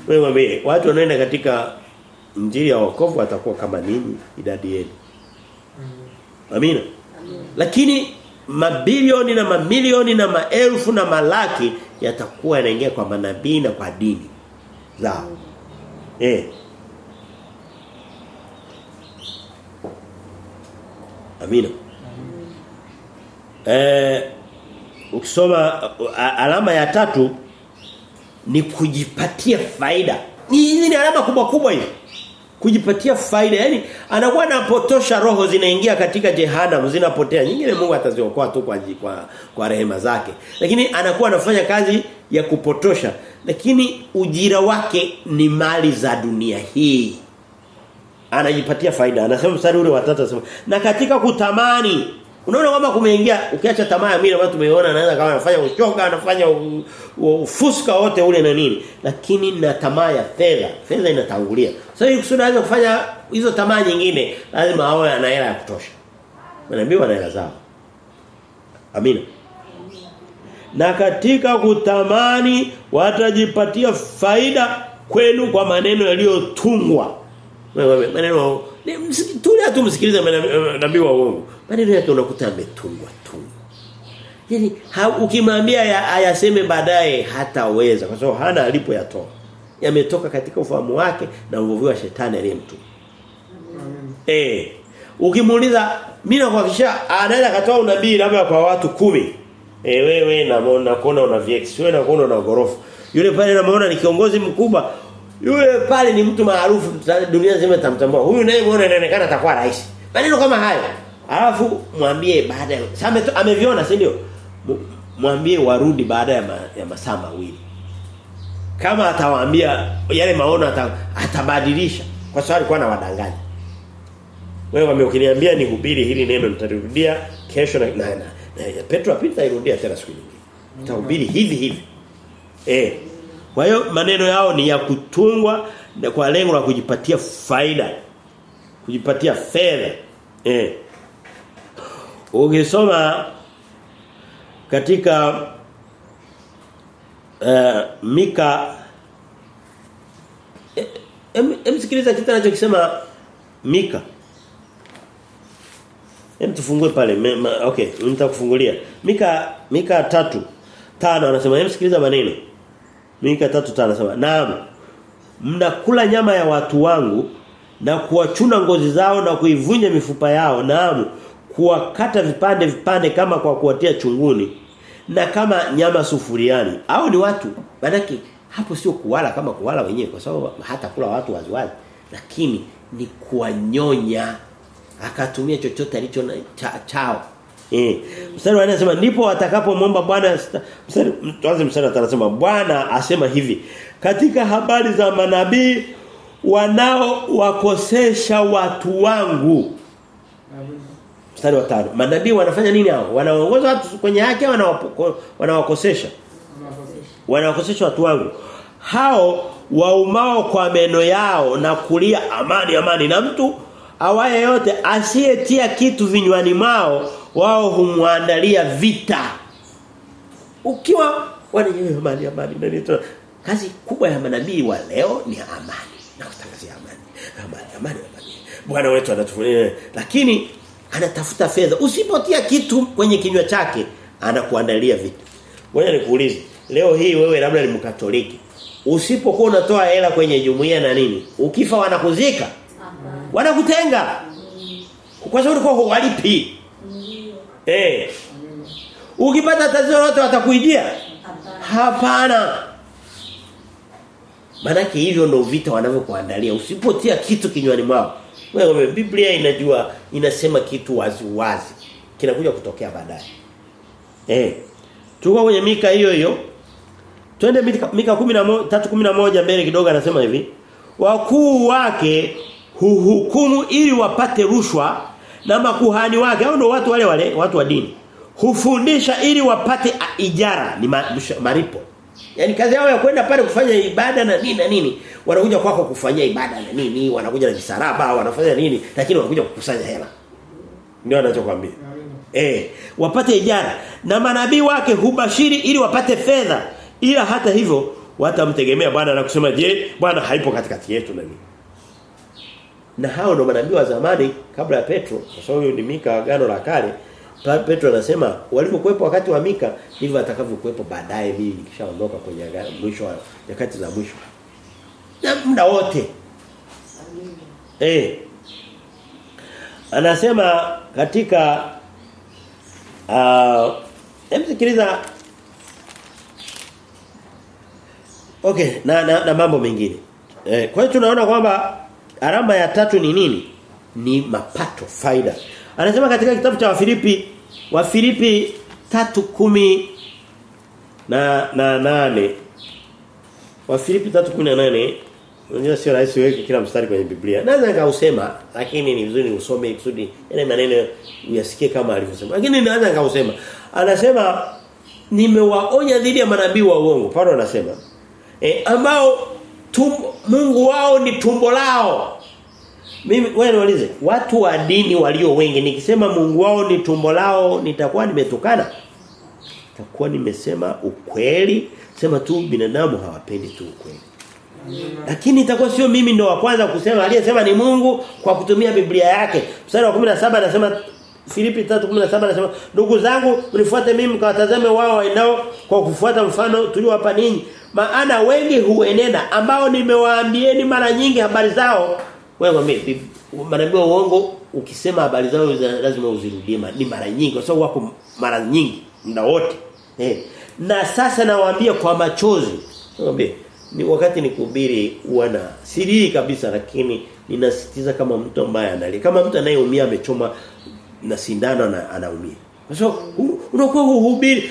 Wewe mwambie watu wanaenda katika njia ya wokovu watakuwa kama nini idadi yenu. Amina. Lakini mabilioni na mamilioni na maelfu na malaki yatakuwa yanaingia kwa manabii na kwa dini zao. Eh. Amina. Eh ukisoma alama ya tatu ni kujipatia faida. Ni ni alama kubwa kubwa hizi. Kujipatia faida. yani anakuwa anapotosha roho zinaingia katika jehanamu zinapotea. Nyingine Mungu ataziokoa tu kwa kwa, kwa rehema zake. Lakini anakuwa anafanya kazi ya kupotosha. Lakini ujira wake ni mali za dunia hii. Anajipatia faida. Anasema mstari ule wa 3 na katika kutamani Unaona kwamba kumeingia ukiacha tamaa ya mili ambayo tumeona anaweza kama anafanya uchoka, anafanya ufuska wote ule na nini. Lakini na tamaa ya fedha, fedha inatangulia. Sasa hiyo kusudi aweze kufanya hizo tamaa nyingine, lazima awe ana hela ya kutosha. Manabii ana hela zao. Amina. Na katika kutamani watajipatia faida kwenu kwa maneno yaliyotungwa. Maneno tulia tu msikilize nabii wa uongo. Maneno yake unakuta ametungwa tungwa. Yaani ukimwambia ayaseme baadaye hataweza kwa sababu hana alipoyatoa. Yametoka katika ufahamu wake na uvuvi wa shetani aliyemtuma. Eh. Ukimuuliza mimi nakuhakikisha anaenda akatoa unabii labda kwa watu kumi Eh wewe na kuona una VX, wewe na kuona una gorofa. Yule pale namuona ni kiongozi mkubwa. Yule pale ni mtu maarufu dunia nzima itamtambua. Huyu naye muone inaonekana atakuwa rais. Maneno kama hayo. Alafu mwambie baada ya Same ameviona si ndio? Mwambie warudi baada ya, ma, ya masaa mawili. Kama atawaambia yale maono atabadilisha kwa sababu alikuwa anawadanganya. Wewe wame ukiniambia nihubiri hili neno nitarudia kesho na, na, na, na Petro apita irudia tena siku nyingine. Nitahubiri hivi hivi. Eh. Kwa hiyo maneno yao ni ya kutungwa kwa lengo la kujipatia faida. Kujipatia fedha. Eh. Ukisoma katika uh, Mika Em em sikiliza kitu anachokisema Mika. Hem tufungue pale. Okay, nitakufungulia. Mika Mika tatu tano anasema hem sikiliza maneno. Mika tatu tano anasema naam. Mnakula nyama ya watu wangu na kuwachuna ngozi zao na kuivunja mifupa yao. Naam. Kuwakata vipande vipande kama kwa kuwatia chunguni na kama nyama sufuriani. Au ni watu. Manake hapo sio kuwala kama kuwala wenyewe kwa sababu hata kula watu waziwazi lakini ni kuwanyonya. Akatumia chochote alicho chao cha, chao eh. Mstari anasema ndipo watakapomwomba Bwana mstari tuanze mstari anasema Bwana asema hivi katika habari za manabii wanao wakosesha watu wangu. Mstari wa 5 manabii wanafanya nini hao? Wanaongoza watu kwenye haki wanawakosesha? Wanawakosesha watu wangu. Hao waumao kwa meno yao na kulia amani amani na mtu awaye yote asiyetia kitu vinywani mwao wao humwandalia vita. Ukiwa wanajua amani amani ndio kazi kubwa ya manabii wa leo ni amani. Na kutangazia amani amani amani amani. Bwana wetu anatufunia lakini anatafuta fedha. Usipotia kitu kwenye kinywa chake anakuandalia vitu wewe nikuulize. Leo hii wewe labda ni mkatoliki. Usipokuwa unatoa hela kwenye jumuiya na nini ukifa wanakuzika? Wanakutenga. Kwa sababu ulikuwa huwalipi eh ukipata tatizo lolote watakuijia hapana Manake hivyo ndio vita wanavyokuandalia. Usipotia kitu kinywani mwao. Wewe Biblia inajua inasema kitu wazi wazi. Kinakuja kutokea baadaye. Eh. Tuko kwenye Mika hiyo hiyo. Twende Mika, Mika 13:11 mbele kidogo anasema hivi. Wakuu wake huhukumu ili wapate rushwa na makuhani wake au ndio watu wale wale watu wa dini. Hufundisha ili wapate ijara ni maripo. Yaani kazi yao ya kwenda pale kufanya ibada na nini na nini, wanakuja kwako kufanyia ibada na nini, wanakuja na visaraba, wanafanya nini, lakini wanakuja kukusanya hela. Ndio anachokuambia. Eh, wapate ijara na manabii wake hubashiri ili wapate fedha. Ila hata hivyo watamtegemea Bwana na kusema je, Bwana haipo katikati yetu na nini? Na hao ndo manabii wa zamani kabla ya Petro, kwa sababu ni Mika agano la kale. Petro anasema walipokuwepo wakati wa Mika ndivyo atakavyokuwepo baadaye mimi nikishaondoka kwenye mwisho wa nyakati za mwisho. Na muda wote. Eh. Anasema katika uh, emsikiliza Okay, na, na, na mambo mengine. Eh, kwa hiyo tunaona kwamba alama ya tatu ni nini? Ni mapato, faida. Anasema katika kitabu cha Wafilipi Wafilipi 3:10 na na nane Wafilipi 3:18 Unajua sio rahisi weke kila mstari kwenye Biblia. Naweza nikausema lakini ni vizuri usome kusudi yale maneno uyasikie kama alivyosema. Lakini naweza nikausema. Anasema nimewaonya dhidi ya manabii wa uongo. Paulo anasema e, ambao tumbo, Mungu wao ni tumbo lao. Mimi wewe niulize, watu wa dini walio wengi nikisema Mungu wao ni tumbo lao nitakuwa nimetukana? Nitakuwa nimesema ukweli, sema tu binadamu hawapendi tu ukweli. Lakini itakuwa sio mimi ndo wa kwanza kusema aliyesema ni Mungu kwa kutumia Biblia yake. Mstari wa 17 anasema Filipi 3:17 anasema ndugu zangu mnifuate mimi mkawatazame wao waendao kwa kufuata mfano tuliowapa ninyi. Maana wengi huenenda ambao nimewaambieni mara nyingi habari zao. Wewe mimi manabii uongo ukisema habari zao lazima uzirudie ni mara nyingi kwa sababu wako mara nyingi muda wote. Eh na sasa nawaambia kwa machozi. Mwambie ni wakati nikuhubiri wana siri kabisa lakini ninasitiza kama mtu ambaye analia. Kama mtu anayeumia amechoma na sindano na anaumia. Kwa sababu unakuwa uhubiri.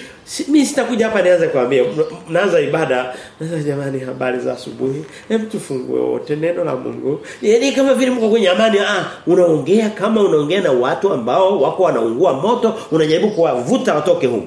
Mimi sitakuja hapa nianze kuambia. Mnaanza ibada. Sasa jamani habari za asubuhi. Hem tufungue wote. Neno la Mungu. Yaani kama vile mko kwenye amani ah unaongea kama unaongea na watu ambao wako wanaungua moto unajaribu kuwavuta watoke huko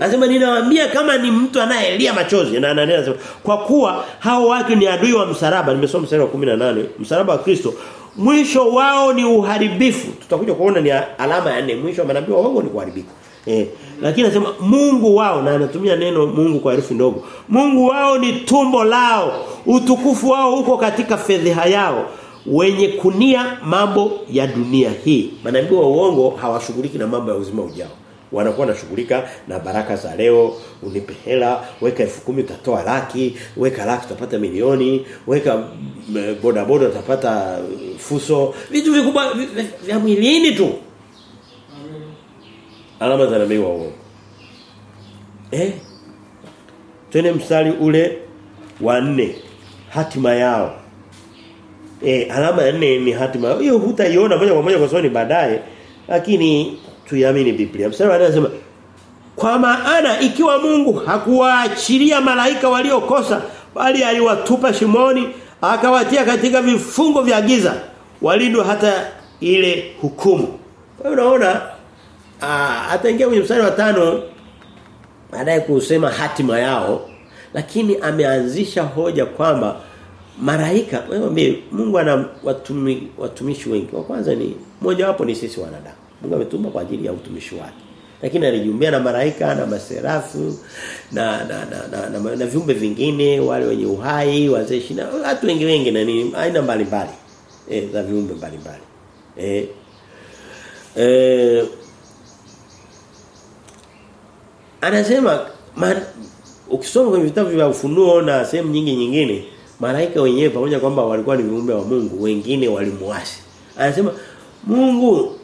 Anasema ninawaambia kama ni mtu anayelia machozi na ananena kwa kuwa hao watu ni adui wa msalaba nimesoma mstari wa 18 msalaba wa Kristo mwisho wao ni uharibifu tutakuja kuona ni alama ya nne mwisho manabii wa uongo ni kuharibika Eh, lakini anasema Mungu wao na anatumia neno Mungu kwa herufi ndogo. Mungu wao ni tumbo lao. Utukufu wao uko katika fedheha yao wenye kunia mambo ya dunia hii. Manabii wa uongo hawashughuliki na mambo ya uzima ujao. Wanakuwa wanashughulika na baraka za leo, unipe hela, weka elfu kumi utatoa laki, weka laki utapata milioni, weka boda boda utapata fuso, vitu vikubwa vya mwilini tu. Alama za nabii wa uongo. Eh? tena mstari ule wa nne hatima yao. Eh alama ya nne ni hatima. Hiyo hutaiona moja kwa moja kwa sababu ni baadaye lakini tuiamini Biblia. Mstari anasema kwa maana ikiwa Mungu hakuwaachilia malaika waliokosa bali aliwatupa shimoni akawatia katika vifungo vya giza walindwa hata ile hukumu. Kwa hiyo unaona ataingia kwenye mstari wa tano baadaye kusema hatima yao lakini ameanzisha hoja kwamba malaika wewe Mungu ana watumi, watumishi wengi wa kwanza ni mmoja wapo ni sisi wanadamu Mungu ametuma kwa ajili ya utumishi wake. Lakini alijiumbia na malaika na maserafu na na na, na, na, na, na viumbe vingine wale wenye uhai wazee na watu wengi wengi na nini aina mbalimbali eh za viumbe mbalimbali. Eh eh anasema man, ukisoma kwenye vitabu vya ufunuo na sehemu nyingi nyingine malaika wenyewe pamoja kwamba walikuwa ni viumbe wa Mungu wengine walimuasi. Anasema Mungu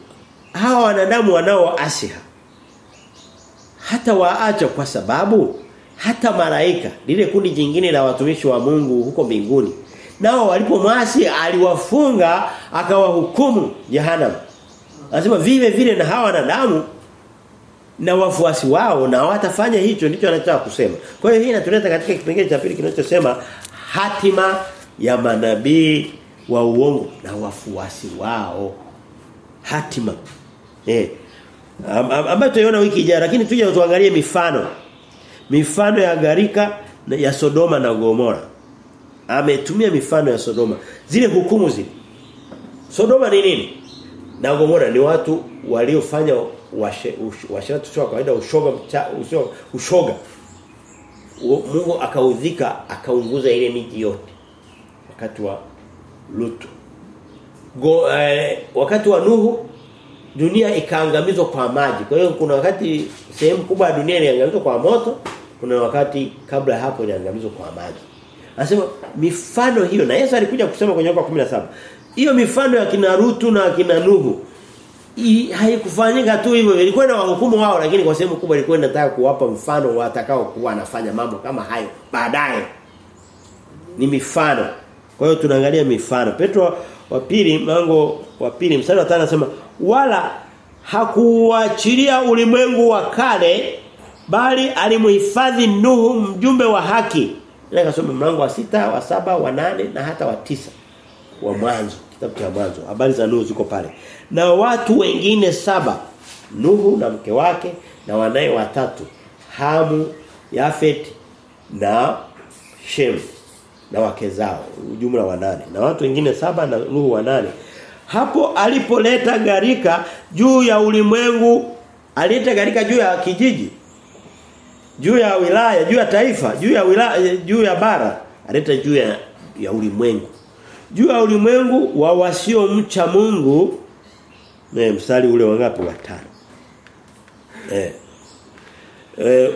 hawa wanadamu wanaoasi hata waacha kwa sababu hata malaika lile kundi jingine la watumishi wa Mungu huko mbinguni nao walipomwasi aliwafunga akawahukumu jehanamu anasema vile vile na hawa wanadamu na wafuasi wao na watafanya hicho ndicho anataka kusema. Kwa hiyo hii inatuleta katika kipengele cha pili kinachosema hatima ya manabii wa uongo na wafuasi wao. Hatima. Eh. Ambayo tutaiona wiki ijayo lakini tuje tuangalie mifano. Mifano ya Garika ya Sodoma na Gomora. Ametumia mifano ya Sodoma. Zile hukumu zile. Sodoma ni nini? Na Gomora ni watu waliofanya washirati kwa kawaida ushoga usho, ushoga. Mungu akaudhika akaunguza ile miji yote wakati wa Lutu Go, eh, wakati wa Nuhu dunia ikaangamizwa kwa maji. Kwa hiyo kuna wakati sehemu kubwa ya dunia iliangamizwa kwa moto kuna wakati kabla hapo iliangamizwa kwa maji. Anasema mifano hiyo na Yesu alikuja kusema kwenye na 17 hiyo mifano ya kina Rutu na kina Nuhu haikufanyika tu hivyo ilikuwa na wahukumu wao lakini kwa sehemu kubwa ilikuwa inataka kuwapa mfano watakao kuwa anafanya mambo kama hayo baadaye. Ni mifano. Kwa hiyo tunaangalia mifano. Petro wa pili mlango wa pili mstari wa 5 anasema wala hakuachilia ulimwengu wa kale bali alimuhifadhi Nuhu mjumbe wa haki. Ile kasome mlango wa sita wa saba wa nane na hata wa tisa wa mwanzo kitabu cha mwanzo. Habari za Nuhu ziko pale. Na watu wengine saba Nuhu na mke wake na wanae watatu Hamu Yafet na Shem na wake zao jumla wanane na watu wengine saba na Nuhu wanane hapo alipoleta garika juu ya ulimwengu alileta garika juu ya kijiji juu ya wilaya juu ya taifa juu ya wilaya juu ya bara alileta juu ya, ya ulimwengu. Juu ya ulimwengu wa wasio mcha Mungu. Eh mstari ule wangapi wa tano. Eh eh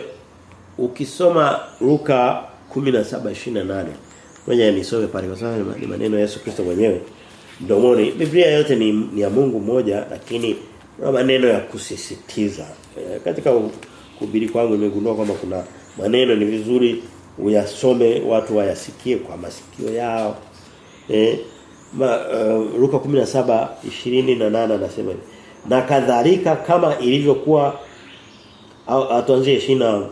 ukisoma Luka 17:28 ngoja nisome pale kwa sababu ni maneno ya Yesu Kristo mwenyewe. Mdomoni Biblia yote ni, ni ya Mungu mmoja lakini maneno ya kusisitiza. E, katika kuhubiri kwangu nimegundua kwamba kuna maneno ni vizuri uyasome watu wayasikie kwa masikio yao. Eh ma, uh, Luka 17:28 anasema hivi na kadhalika kama ilivyokuwa atuanzie 20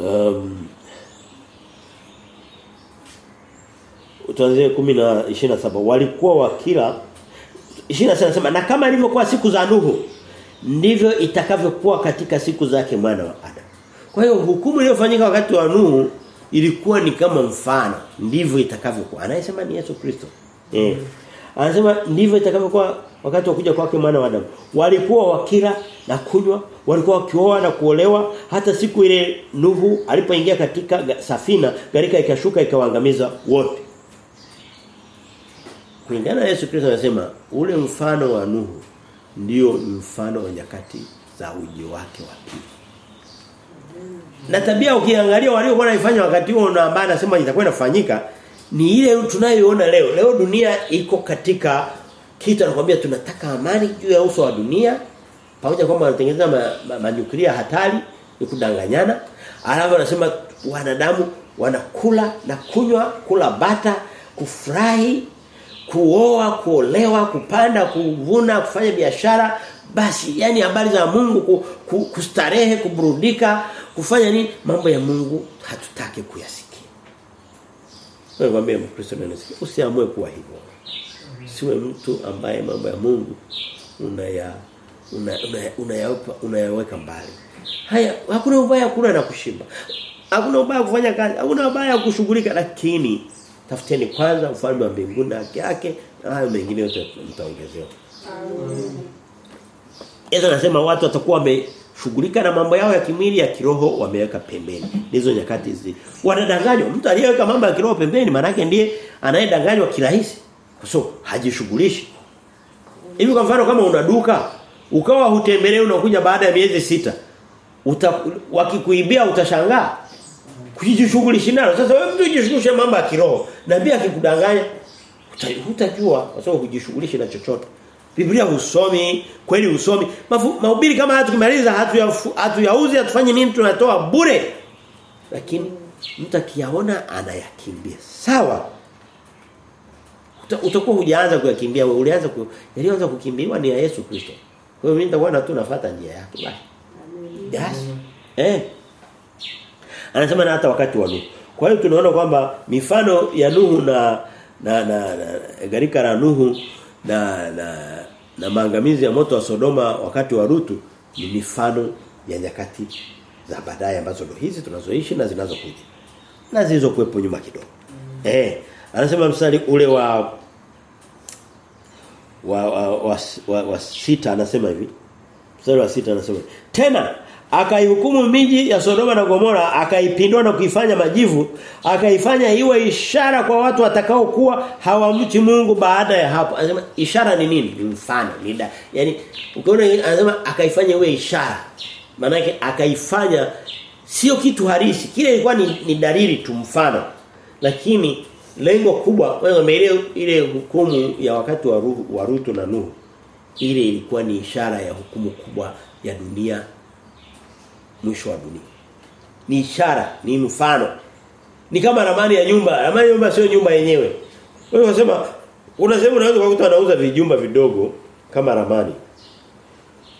um, tuanzie 10 na 27 walikuwa wakila 27 anasema na kama ilivyokuwa siku za Nuhu ndivyo itakavyokuwa katika siku zake mwana wa Adam. Kwa hiyo hukumu iliyofanyika wakati wa Nuhu ilikuwa ni kama mfano ndivyo itakavyokuwa. Anayesema ni Yesu Kristo. Eh. Anasema ndivyo itakavyokuwa wakati wa kuja kwake mwana wa Adamu. Walikuwa wakila na kunywa, walikuwa wakioa na kuolewa hata siku ile Nuhu alipoingia katika safina, gharika ikashuka ikawaangamiza wote. Kulingana na Yesu Kristo anasema ule mfano wa Nuhu ndio mfano wa nyakati za ujio wake wa pili. Na tabia ukiangalia waliokuwa wanaifanya wakati huo na ambaye anasema itakuwa inafanyika ni ile tunayoona leo. Leo dunia iko katika kitu anakuambia tunataka amani juu ya uso wa dunia pamoja kwamba wanatengeneza manyuklia ma, ma hatari ni kudanganyana. Alafu anasema wanadamu wanakula na kunywa, kula bata, kufurahi, kuoa, kuolewa, kupanda, kuvuna, kufanya biashara, basi yani habari za Mungu ku, ku, kustarehe, kuburudika, kufanya nini? Mambo ya Mungu hatutaki kuyasikia. Wewe mwambie Mkristo anasikia, usiamue kuwa hivyo. Siwe mtu ambaye mambo ya Mungu unaya unayaweka una, una unayaweka mbali. Haya hakuna ubaya kula na kushimba. Hakuna ubaya kufanya kazi, hakuna ubaya kushughulika lakini tafuteni kwanza ufalme wa mbinguni na haki yake na hayo mengine yote mtaongezewa. Yesu anasema watu watakuwa wameshughulika na mambo yao ya kimwili ya kiroho wameweka pembeni. Hizo nyakati hizi. Wanadanganywa. Mtu aliyeweka mambo ya kiroho pembeni maana yake ndiye anayedanganywa kirahisi. Kwa sababu hajishughulishi. Hivi kwa mfano kama una duka ukawa hutembelei unakuja baada ya miezi sita uta, wakikuibia utashangaa kujishughulisha nalo sasa wewe mtu ujishughulishe mambo ya kiroho. Nabii akikudanganya utajua kwa sababu hujishughulishi na chochote. Biblia husomi kweli husomi. Mahubiri kama haya tukimaliza hatuyauzi hatufanye nini tunatoa bure. Lakini mtu akiyaona anayakimbia. Sawa. Utakuwa hujaanza kuyakimbia. Wewe ulianza ku, yalianza kukimbiwa ni ya Yesu Kristo. Kwa hiyo mimi nitakuwa na tu nafuata njia yake basi. Yes. Eh. Anasema na hata wakati wa Nuhu. Kwa hiyo tunaona kwamba mifano ya Nuhu na na na, na garika la Nuhu na na na maangamizi ya moto wa Sodoma wakati wa Rutu ni mifano ya nyakati za baadaye ambazo ndo hizi tunazoishi na zinazokuja. Na zilizokuwepo nyuma kidogo. Mm. Eh. Anasema mstari ule wa wa wa, wa, wa, wa sita anasema hivi. Mstari wa sita anasema tena akaihukumu miji ya Sodoma na Gomora akaipindua na kuifanya majivu akaifanya iwe ishara kwa watu watakao kuwa hawamchi Mungu baada ya hapo. Anasema ishara ni nini? Ni mfano ni da yani ukiona anasema akaifanya iwe ishara. Maana akaifanya sio kitu halisi. Kile ilikuwa ni, ni dalili tu mfano. Lakini lengo kubwa wewe ile ile hukumu ya wakati wa wa Rutu na Nuhu? Ile ilikuwa ni ishara ya hukumu kubwa ya dunia mwisho wa dunia. Ni ishara ni mfano. Ni kama ramani ya nyumba. Ramani ya nyumba sio nyumba yenyewe. Wewe unasema unasema unaweza kukuta anauza vijumba vidogo kama ramani.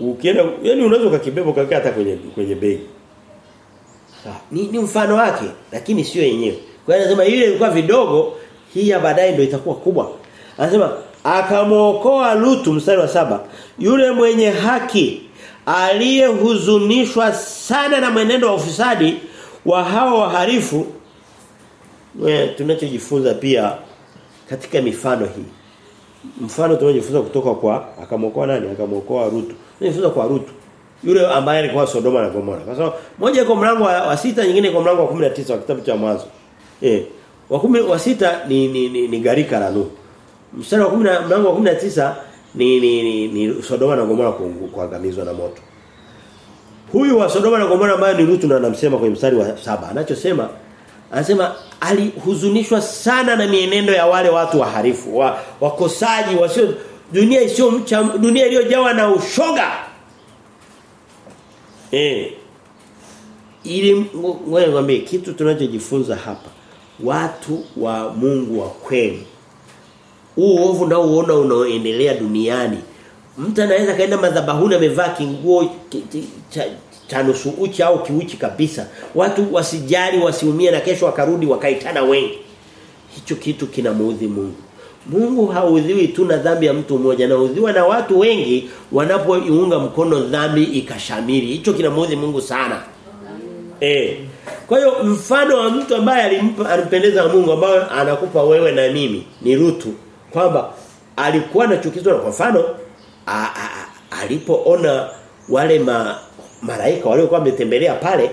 Ukienda yani unaweza ukakibeba ukakaa hata kwenye kwenye begi. Ni, ni mfano wake lakini sio yenyewe. Kwa hiyo anasema ile ilikuwa vidogo hii ya baadaye ndio itakuwa kubwa. Anasema akamwokoa Lutu mstari wa saba. Yule mwenye haki aliyehuzunishwa sana na mwenendo wa ufisadi wa hao waharifu tunachojifunza pia katika mifano hii. Mfano tunajifunza kutoka kwa akamokoa nani? akamokoa Rutu. Tunajifunza kwa Rutu. Yule ambaye alikuwa Sodoma na Gomora. Kwa sababu moja iko mlango wa, wa sita nyingine iko mlango wa 19 wa kitabu cha mwanzo. Eh. Wa kumi wa sita ni ni, ni, ni garika la Nuhu. Mstari wa 10 mlango wa 19 ni ni, ni, ni Sodoma na Gomora kuangamizwa na moto. Huyu wa Sodoma na Gomora ambaye ni Rutu na anamsema kwenye mstari wa saba Anachosema anasema alihuzunishwa sana na mienendo ya wale watu waharifu, wa, wakosaji wasio dunia isiyo mcha dunia iliyojawa na ushoga. Eh. Ili ngoja kitu tunachojifunza hapa watu wa Mungu wa kweli. Huu uovu nao uona unaoendelea duniani. Mtu anaweza kaenda madhabahuni amevaa kinguo cha, cha nusu uchi au kiuchi kabisa. Watu wasijali wasiumie na kesho wakarudi wakaitana wengi. Hicho kitu kinamuudhi Mungu. Mungu haudhiwi tu na dhambi ya mtu mmoja, naudhiwa na watu wengi wanapoiunga mkono dhambi ikashamiri. Hicho kinamuudhi Mungu sana. Eh. Kwa hiyo mfano wa mtu ambaye alimpendeza Mungu ambaye anakupa wewe na mimi ni Rutu kwamba alikuwa anachukizwa na kwa mfano alipoona wale ma, malaika waliokuwa wametembelea pale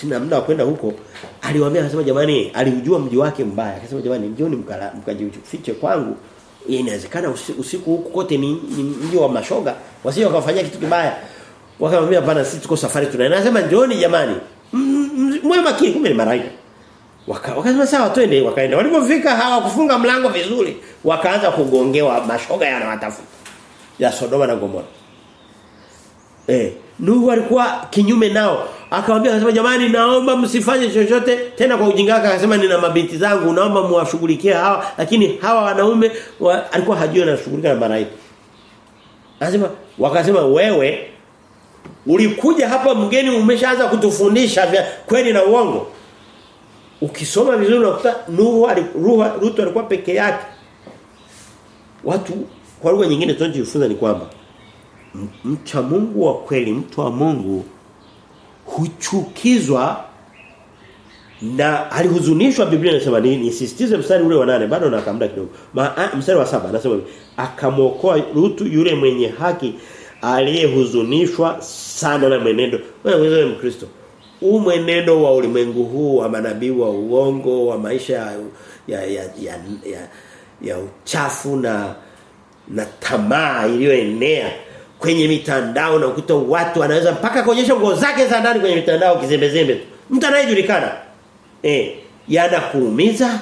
sina muda wa kwenda huko aliwaambia akasema jamani alijua mji wake mbaya akasema jamani njoni mkajifiche kwangu. Inawezekana usiku huku kote ni, ni mji wa mashoga wasije wakafanyia kitu kibaya. Wakamwambia hapana sisi tuko safari tunaenda. Anasema njoni jamani mwe makini kumbe ni malaika Waka, wakasema sawa twende wakaenda walipofika hawakufunga mlango vizuri wakaanza kugongewa mashoga yanawatafuta ya Sodoma na Gomora. Eh Nuhu alikuwa kinyume nao. Akamwambia akasema jamani naomba msifanye chochote. Tena kwa ujinga wake akasema nina mabinti zangu naomba muwashughulikie hawa. Lakini hawa wanaume wa, alikuwa hajui anashughulika na malaika anasema wakasema wewe ulikuja hapa mgeni umeshaanza kutufundisha kweli na uongo ukisoma vizuri unakuta Nuhu alikuwa Ruto alikuwa peke yake watu kwa lugha nyingine tunachojifunza ni kwamba mcha Mungu wa kweli mtu wa Mungu huchukizwa na alihuzunishwa Biblia inasema nini? nisisitize mstari ule wa nane bado nakamda kidogo mstari wa saba anasema akamwokoa Rutu yule mwenye haki aliyehuzunishwa sana na mwenendo wewe Mkristo huu mwenendo wa ulimwengu huu wa manabii wa uongo wa maisha ya ya ya, ya, ya, ya uchafu na na tamaa iliyoenea kwenye mitandao na ukuta watu wanaweza mpaka kuonyesha nguo zake za ndani kwenye mitandao kizembezembe tu. Mtu anayejulikana. Eh yanakuumiza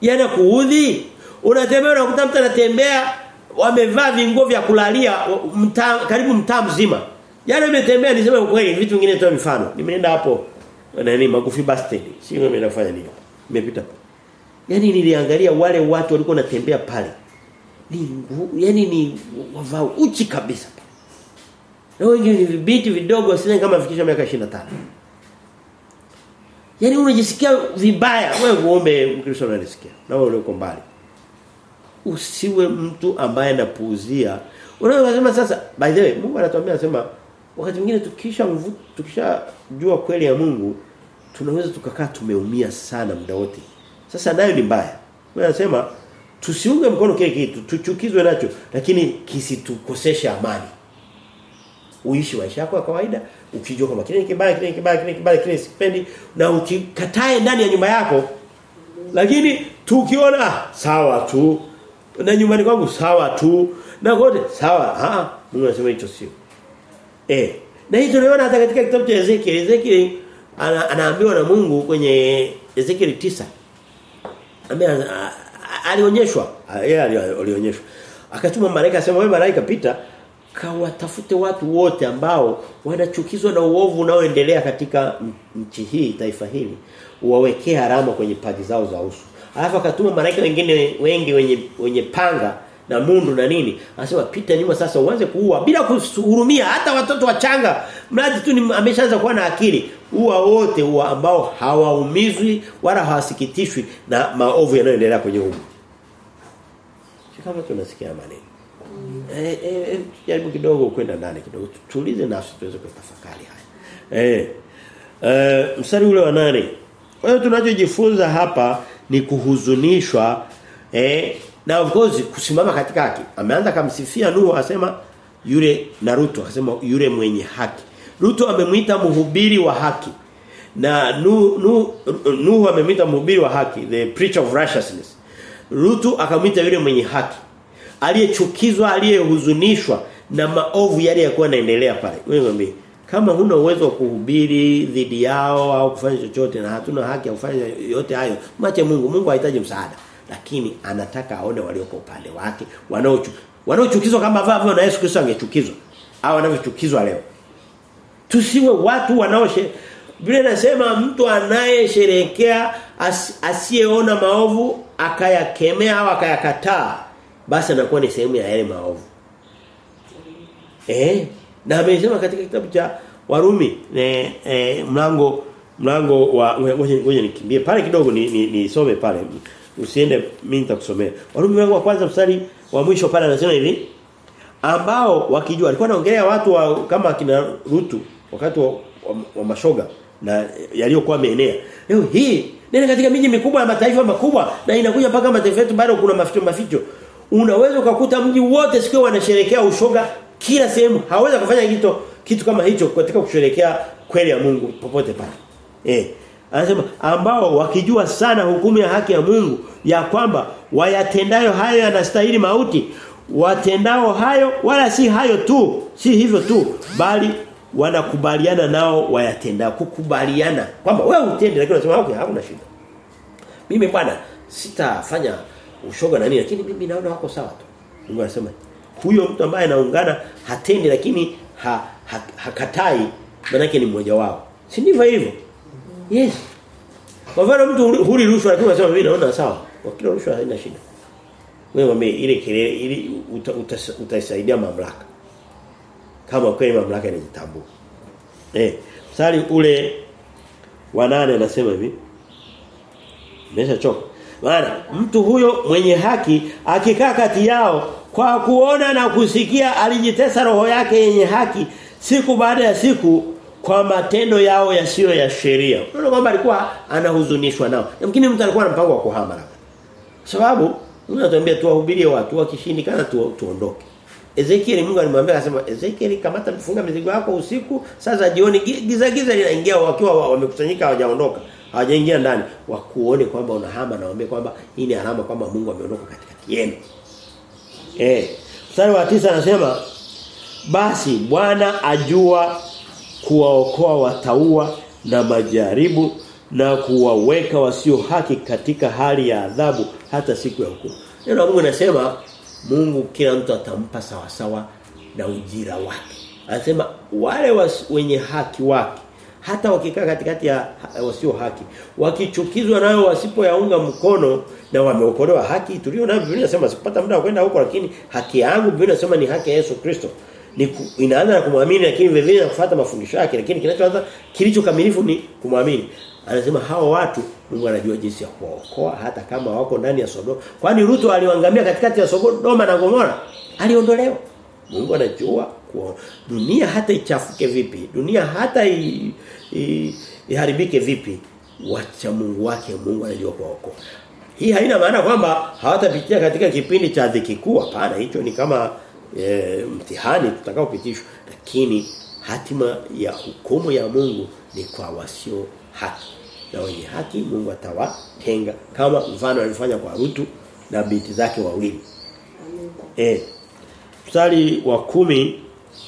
yanakuudhi. Unatembea unakuta mtu anatembea wamevaa vinguo vya kulalia mta, karibu mtaa mzima Jana nimetembea nisema ukweli vitu vingine tu mifano. Nimeenda hapo nani Magufi bus stand. Sio mimi nafanya nini? Nimepita. Yaani niliangalia wale watu walikuwa wanatembea pale. Ni yani ni wavaa uchi kabisa. Na wengine ni vibiti vidogo sina kama fikisha miaka 25. Yaani unajisikia vibaya wewe uombe Mkristo anasikia. Na wewe uko mbali. Usiwe mtu ambaye anapuuzia. Unaweza kusema sasa by the way Mungu anatuambia anasema wakati mwingine tukisha tukisha jua kweli ya Mungu tunaweza tukakaa tumeumia sana muda wote. Sasa nayo ni mbaya. Wewe nasema tusiunge mkono kile kitu, tuchukizwe nacho lakini kisitukoseshe amani. Uishi maisha yako ya kawaida ukijua kama kile kibaya kile kibaya kile kibaya kile sipendi na ukikatae ndani ya nyumba yako lakini tukiona sawa tu na nyumbani kwangu sawa tu na kote sawa ah Mungu anasema hicho sio Eh. Na hii tunaiona hata katika kitabu cha Ezekiel. Ezekiel ana, anaambiwa na Mungu kwenye Ezekiel 9. Ambaye alionyeshwa, yeye alionyeshwa. Akatuma malaika asema wewe malaika pita kawatafute watu wote ambao wanachukizwa na uovu unaoendelea katika nchi hii taifa hili uwawekee alama kwenye paji zao za uso. Alafu akatuma malaika wengine wengi wenye wenye panga na mundu na nini. Anasema pita nyuma sasa uanze kuua bila kuhurumia hata watoto wachanga. Mradi tu ameshaanza kuwa na akili. Uwa wote uwa ambao hawaumizwi wala hawasikitishwi na maovu yanayoendelea kwenye umu kama tunasikia maneno. Eh eh jaribu kidogo kwenda ndani kidogo. Tulize nafsi tuweze kutafakari haya. Eh eh mstari ule wa nane. Kwa hiyo tunachojifunza hapa ni kuhuzunishwa eh na of course kusimama katika haki. Ameanza kumsifia Nuhu asema yule na Ruto akasema yule mwenye haki. Ruto amemwita mhubiri wa haki. Na Nuhu Nuhu Nuhu amemwita mhubiri wa haki, the preacher of righteousness. Ruto akamwita yule mwenye haki. Aliyechukizwa, aliyehuzunishwa na maovu yale yakuwa yanaendelea pale. Wewe mwambie kama huna uwezo wa kuhubiri dhidi yao au kufanya chochote na hatuna haki ya kufanya yote hayo, mwache Mungu. Mungu hahitaji msaada lakini anataka aone walioko upande wake wanaochu wanaochukizwa kama vavyo na Yesu Kristo angechukizwa au wanavyochukizwa leo. Tusiwe watu wanaoshe Biblia inasema mtu anayesherekea as, asiyeona maovu akayakemea au akayakataa basi anakuwa ni sehemu ya yale maovu. Eh? Na amesema katika kitabu cha Warumi eh, eh, mlango mlango wa ngoja nikimbie. Pale kidogo ni nisome ni, ni pale usiende mimi nitakusomea. Warumi wangu wa kwanza mstari wa mwisho pale anasema hivi ambao wakijua alikuwa anaongelea watu wa, kama kina Rutu wakati wa, wa, wa mashoga na yaliyokuwa yameenea. Leo hii Nenda katika miji mikubwa ya mataifa makubwa na inakuja mpaka mataifa yetu bado kuna maficho maficho. Unaweza ukakuta mji wote siku wanasherekea ushoga kila sehemu. Hawezi kufanya kitu kitu kama hicho katika kusherekea kweli ya Mungu popote pale. Eh. Anasema ambao wakijua sana hukumu ya haki ya Mungu ya kwamba wayatendayo hayo yanastahili mauti. Watendao hayo wala si hayo tu si hivyo tu bali wanakubaliana nao wayatendao kukubaliana kwamba wewe utende lakini unasema okay hakuna shida. Mimi bwana sitafanya ushoga na nini lakini mimi naona wako sawa tu. Mungu anasema huyo mtu ambaye anaungana hatendi lakini ha, ha, hakatai. Maana ni mmoja wao. Si ndivyo hivyo yes. Kwa mfano mtu huli rushwa lakini unasema mimi naona sawa. Wakila rushwa haina shida. Wewe mwambie ile kile ili utasaidia uta, uta mamlaka. Kama kweli mamlaka inajitambua. Eh msali ule wa nane anasema hivi. Nimeshachoka. Maana mtu huyo mwenye haki akikaa kati yao kwa kuona na kusikia alijitesa roho yake yenye haki siku baada ya siku kwa matendo yao yasiyo ya sheria. Unaona kwamba alikuwa anahuzunishwa nao. Yamkini mtu alikuwa na mpango wa kuhama labda. Sababu Mungu anatuambia tuwahubirie watu wakishindikana tu, tuondoke. Ezekiel Mungu alimwambia akasema Ezekiel kamata mfunga mizigo yako usiku sasa jioni giza giza linaingia wakiwa wamekusanyika hawajaondoka hawajaingia ndani wakuone kwamba unahama na waambie kwamba hii ni alama kwamba Mungu ameondoka katikati yenu. Eh mstari wa tisa anasema basi Bwana ajua kuwaokoa wataua na majaribu na kuwaweka wasio haki katika hali ya adhabu hata siku ya hukumu. Neno Mungu anasema Mungu kila mtu atampa sawa sawa na ujira wake. Anasema wale was, wenye haki wake hata wakikaa katikati ya wasio haki wakichukizwa nayo wasipoyaunga mkono na wameokolewa haki tulio nayo Biblia inasema sikupata muda wa kwenda huko lakini haki yangu Biblia inasema ni haki ya Yesu Kristo ni inaanza na kumwamini lakini vile vile kufuata mafundisho yake lakini kinachoanza kilicho kamilifu ni kumwamini. Anasema hao watu Mungu anajua jinsi ya kuwaokoa hata kama wako ndani ya Sodoma. Kwani Ruto aliwaangamia katikati ya Sodoma na Gomora? Aliondolewa. Mungu anajua kwa dunia hata ichafuke vipi dunia hata i, i, iharibike vipi wacha Mungu wake Mungu anajua kuwaokoa. Hii haina maana kwamba hawatapitia katika kipindi cha dhiki kuu hapana. Hicho ni kama e, mtihani tutakaopitishwa lakini hatima ya hukumu ya Mungu ni kwa wasio haki. Na wenye haki Mungu atawatenga kama mfano alifanya kwa Rutu na binti zake wawili. Eh mstari wa kumi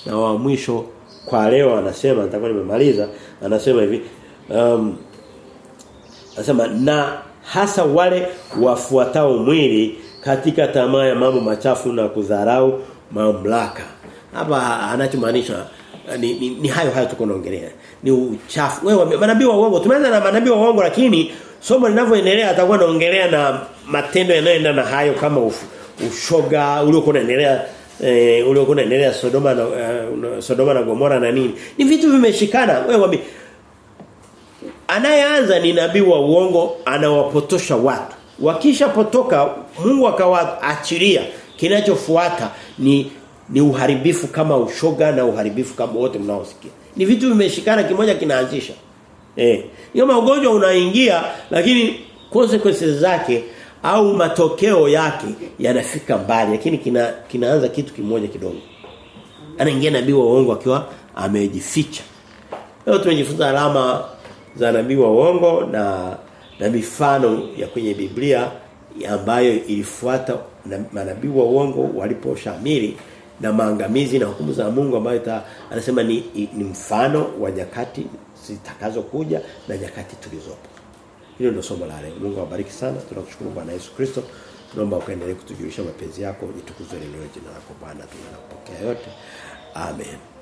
na wa mwisho kwa leo anasema nitakuwa nimemaliza anasema hivi um, anasema na hasa wale wafuatao mwili katika tamaa ya mambo machafu na kudharau mamlaka. Hapa anachomaanisha ni, ni, ni hayo hayo tuko naongelea. Ni uchafu. Wewe manabii wa uongo. Tumeanza na manabii wa uongo lakini somo linavyoendelea atakuwa naongelea na matendo yanayoenda na hayo kama ufu, ushoga uliokuwa unaendelea eh, uliokuwa unaendelea Sodoma na uh, Sodoma na Gomora na nini. Ni vitu vimeshikana. Wewe Anayeanza ni nabii wa uongo anawapotosha watu. Wakishapotoka Mungu akawaachilia kinachofuata ni ni uharibifu kama ushoga na uharibifu kama wote mnaosikia. Ni vitu vimeshikana kimoja kinaanzisha. Eh. Hiyo magonjwa unaingia lakini consequences zake au matokeo yake yanafika mbali lakini kina kinaanza kitu kimoja kidogo. Anaingia nabii wa uongo akiwa amejificha. Leo tumejifunza alama za nabii wa uongo na na mifano ya kwenye Biblia ambayo ilifuata na manabii wa uongo waliposhamiri na maangamizi na hukumu za Mungu ambayo ita, anasema ni, ni mfano wa nyakati zitakazokuja na nyakati tulizopo. Hilo ndio somo la leo. Mungu awabariki sana. Tunakushukuru Bwana Yesu Kristo. Tunaomba ukaendelee kutujulisha mapenzi yako, itukuzwe jina lako Bwana. Tunakupokea yote. Amen.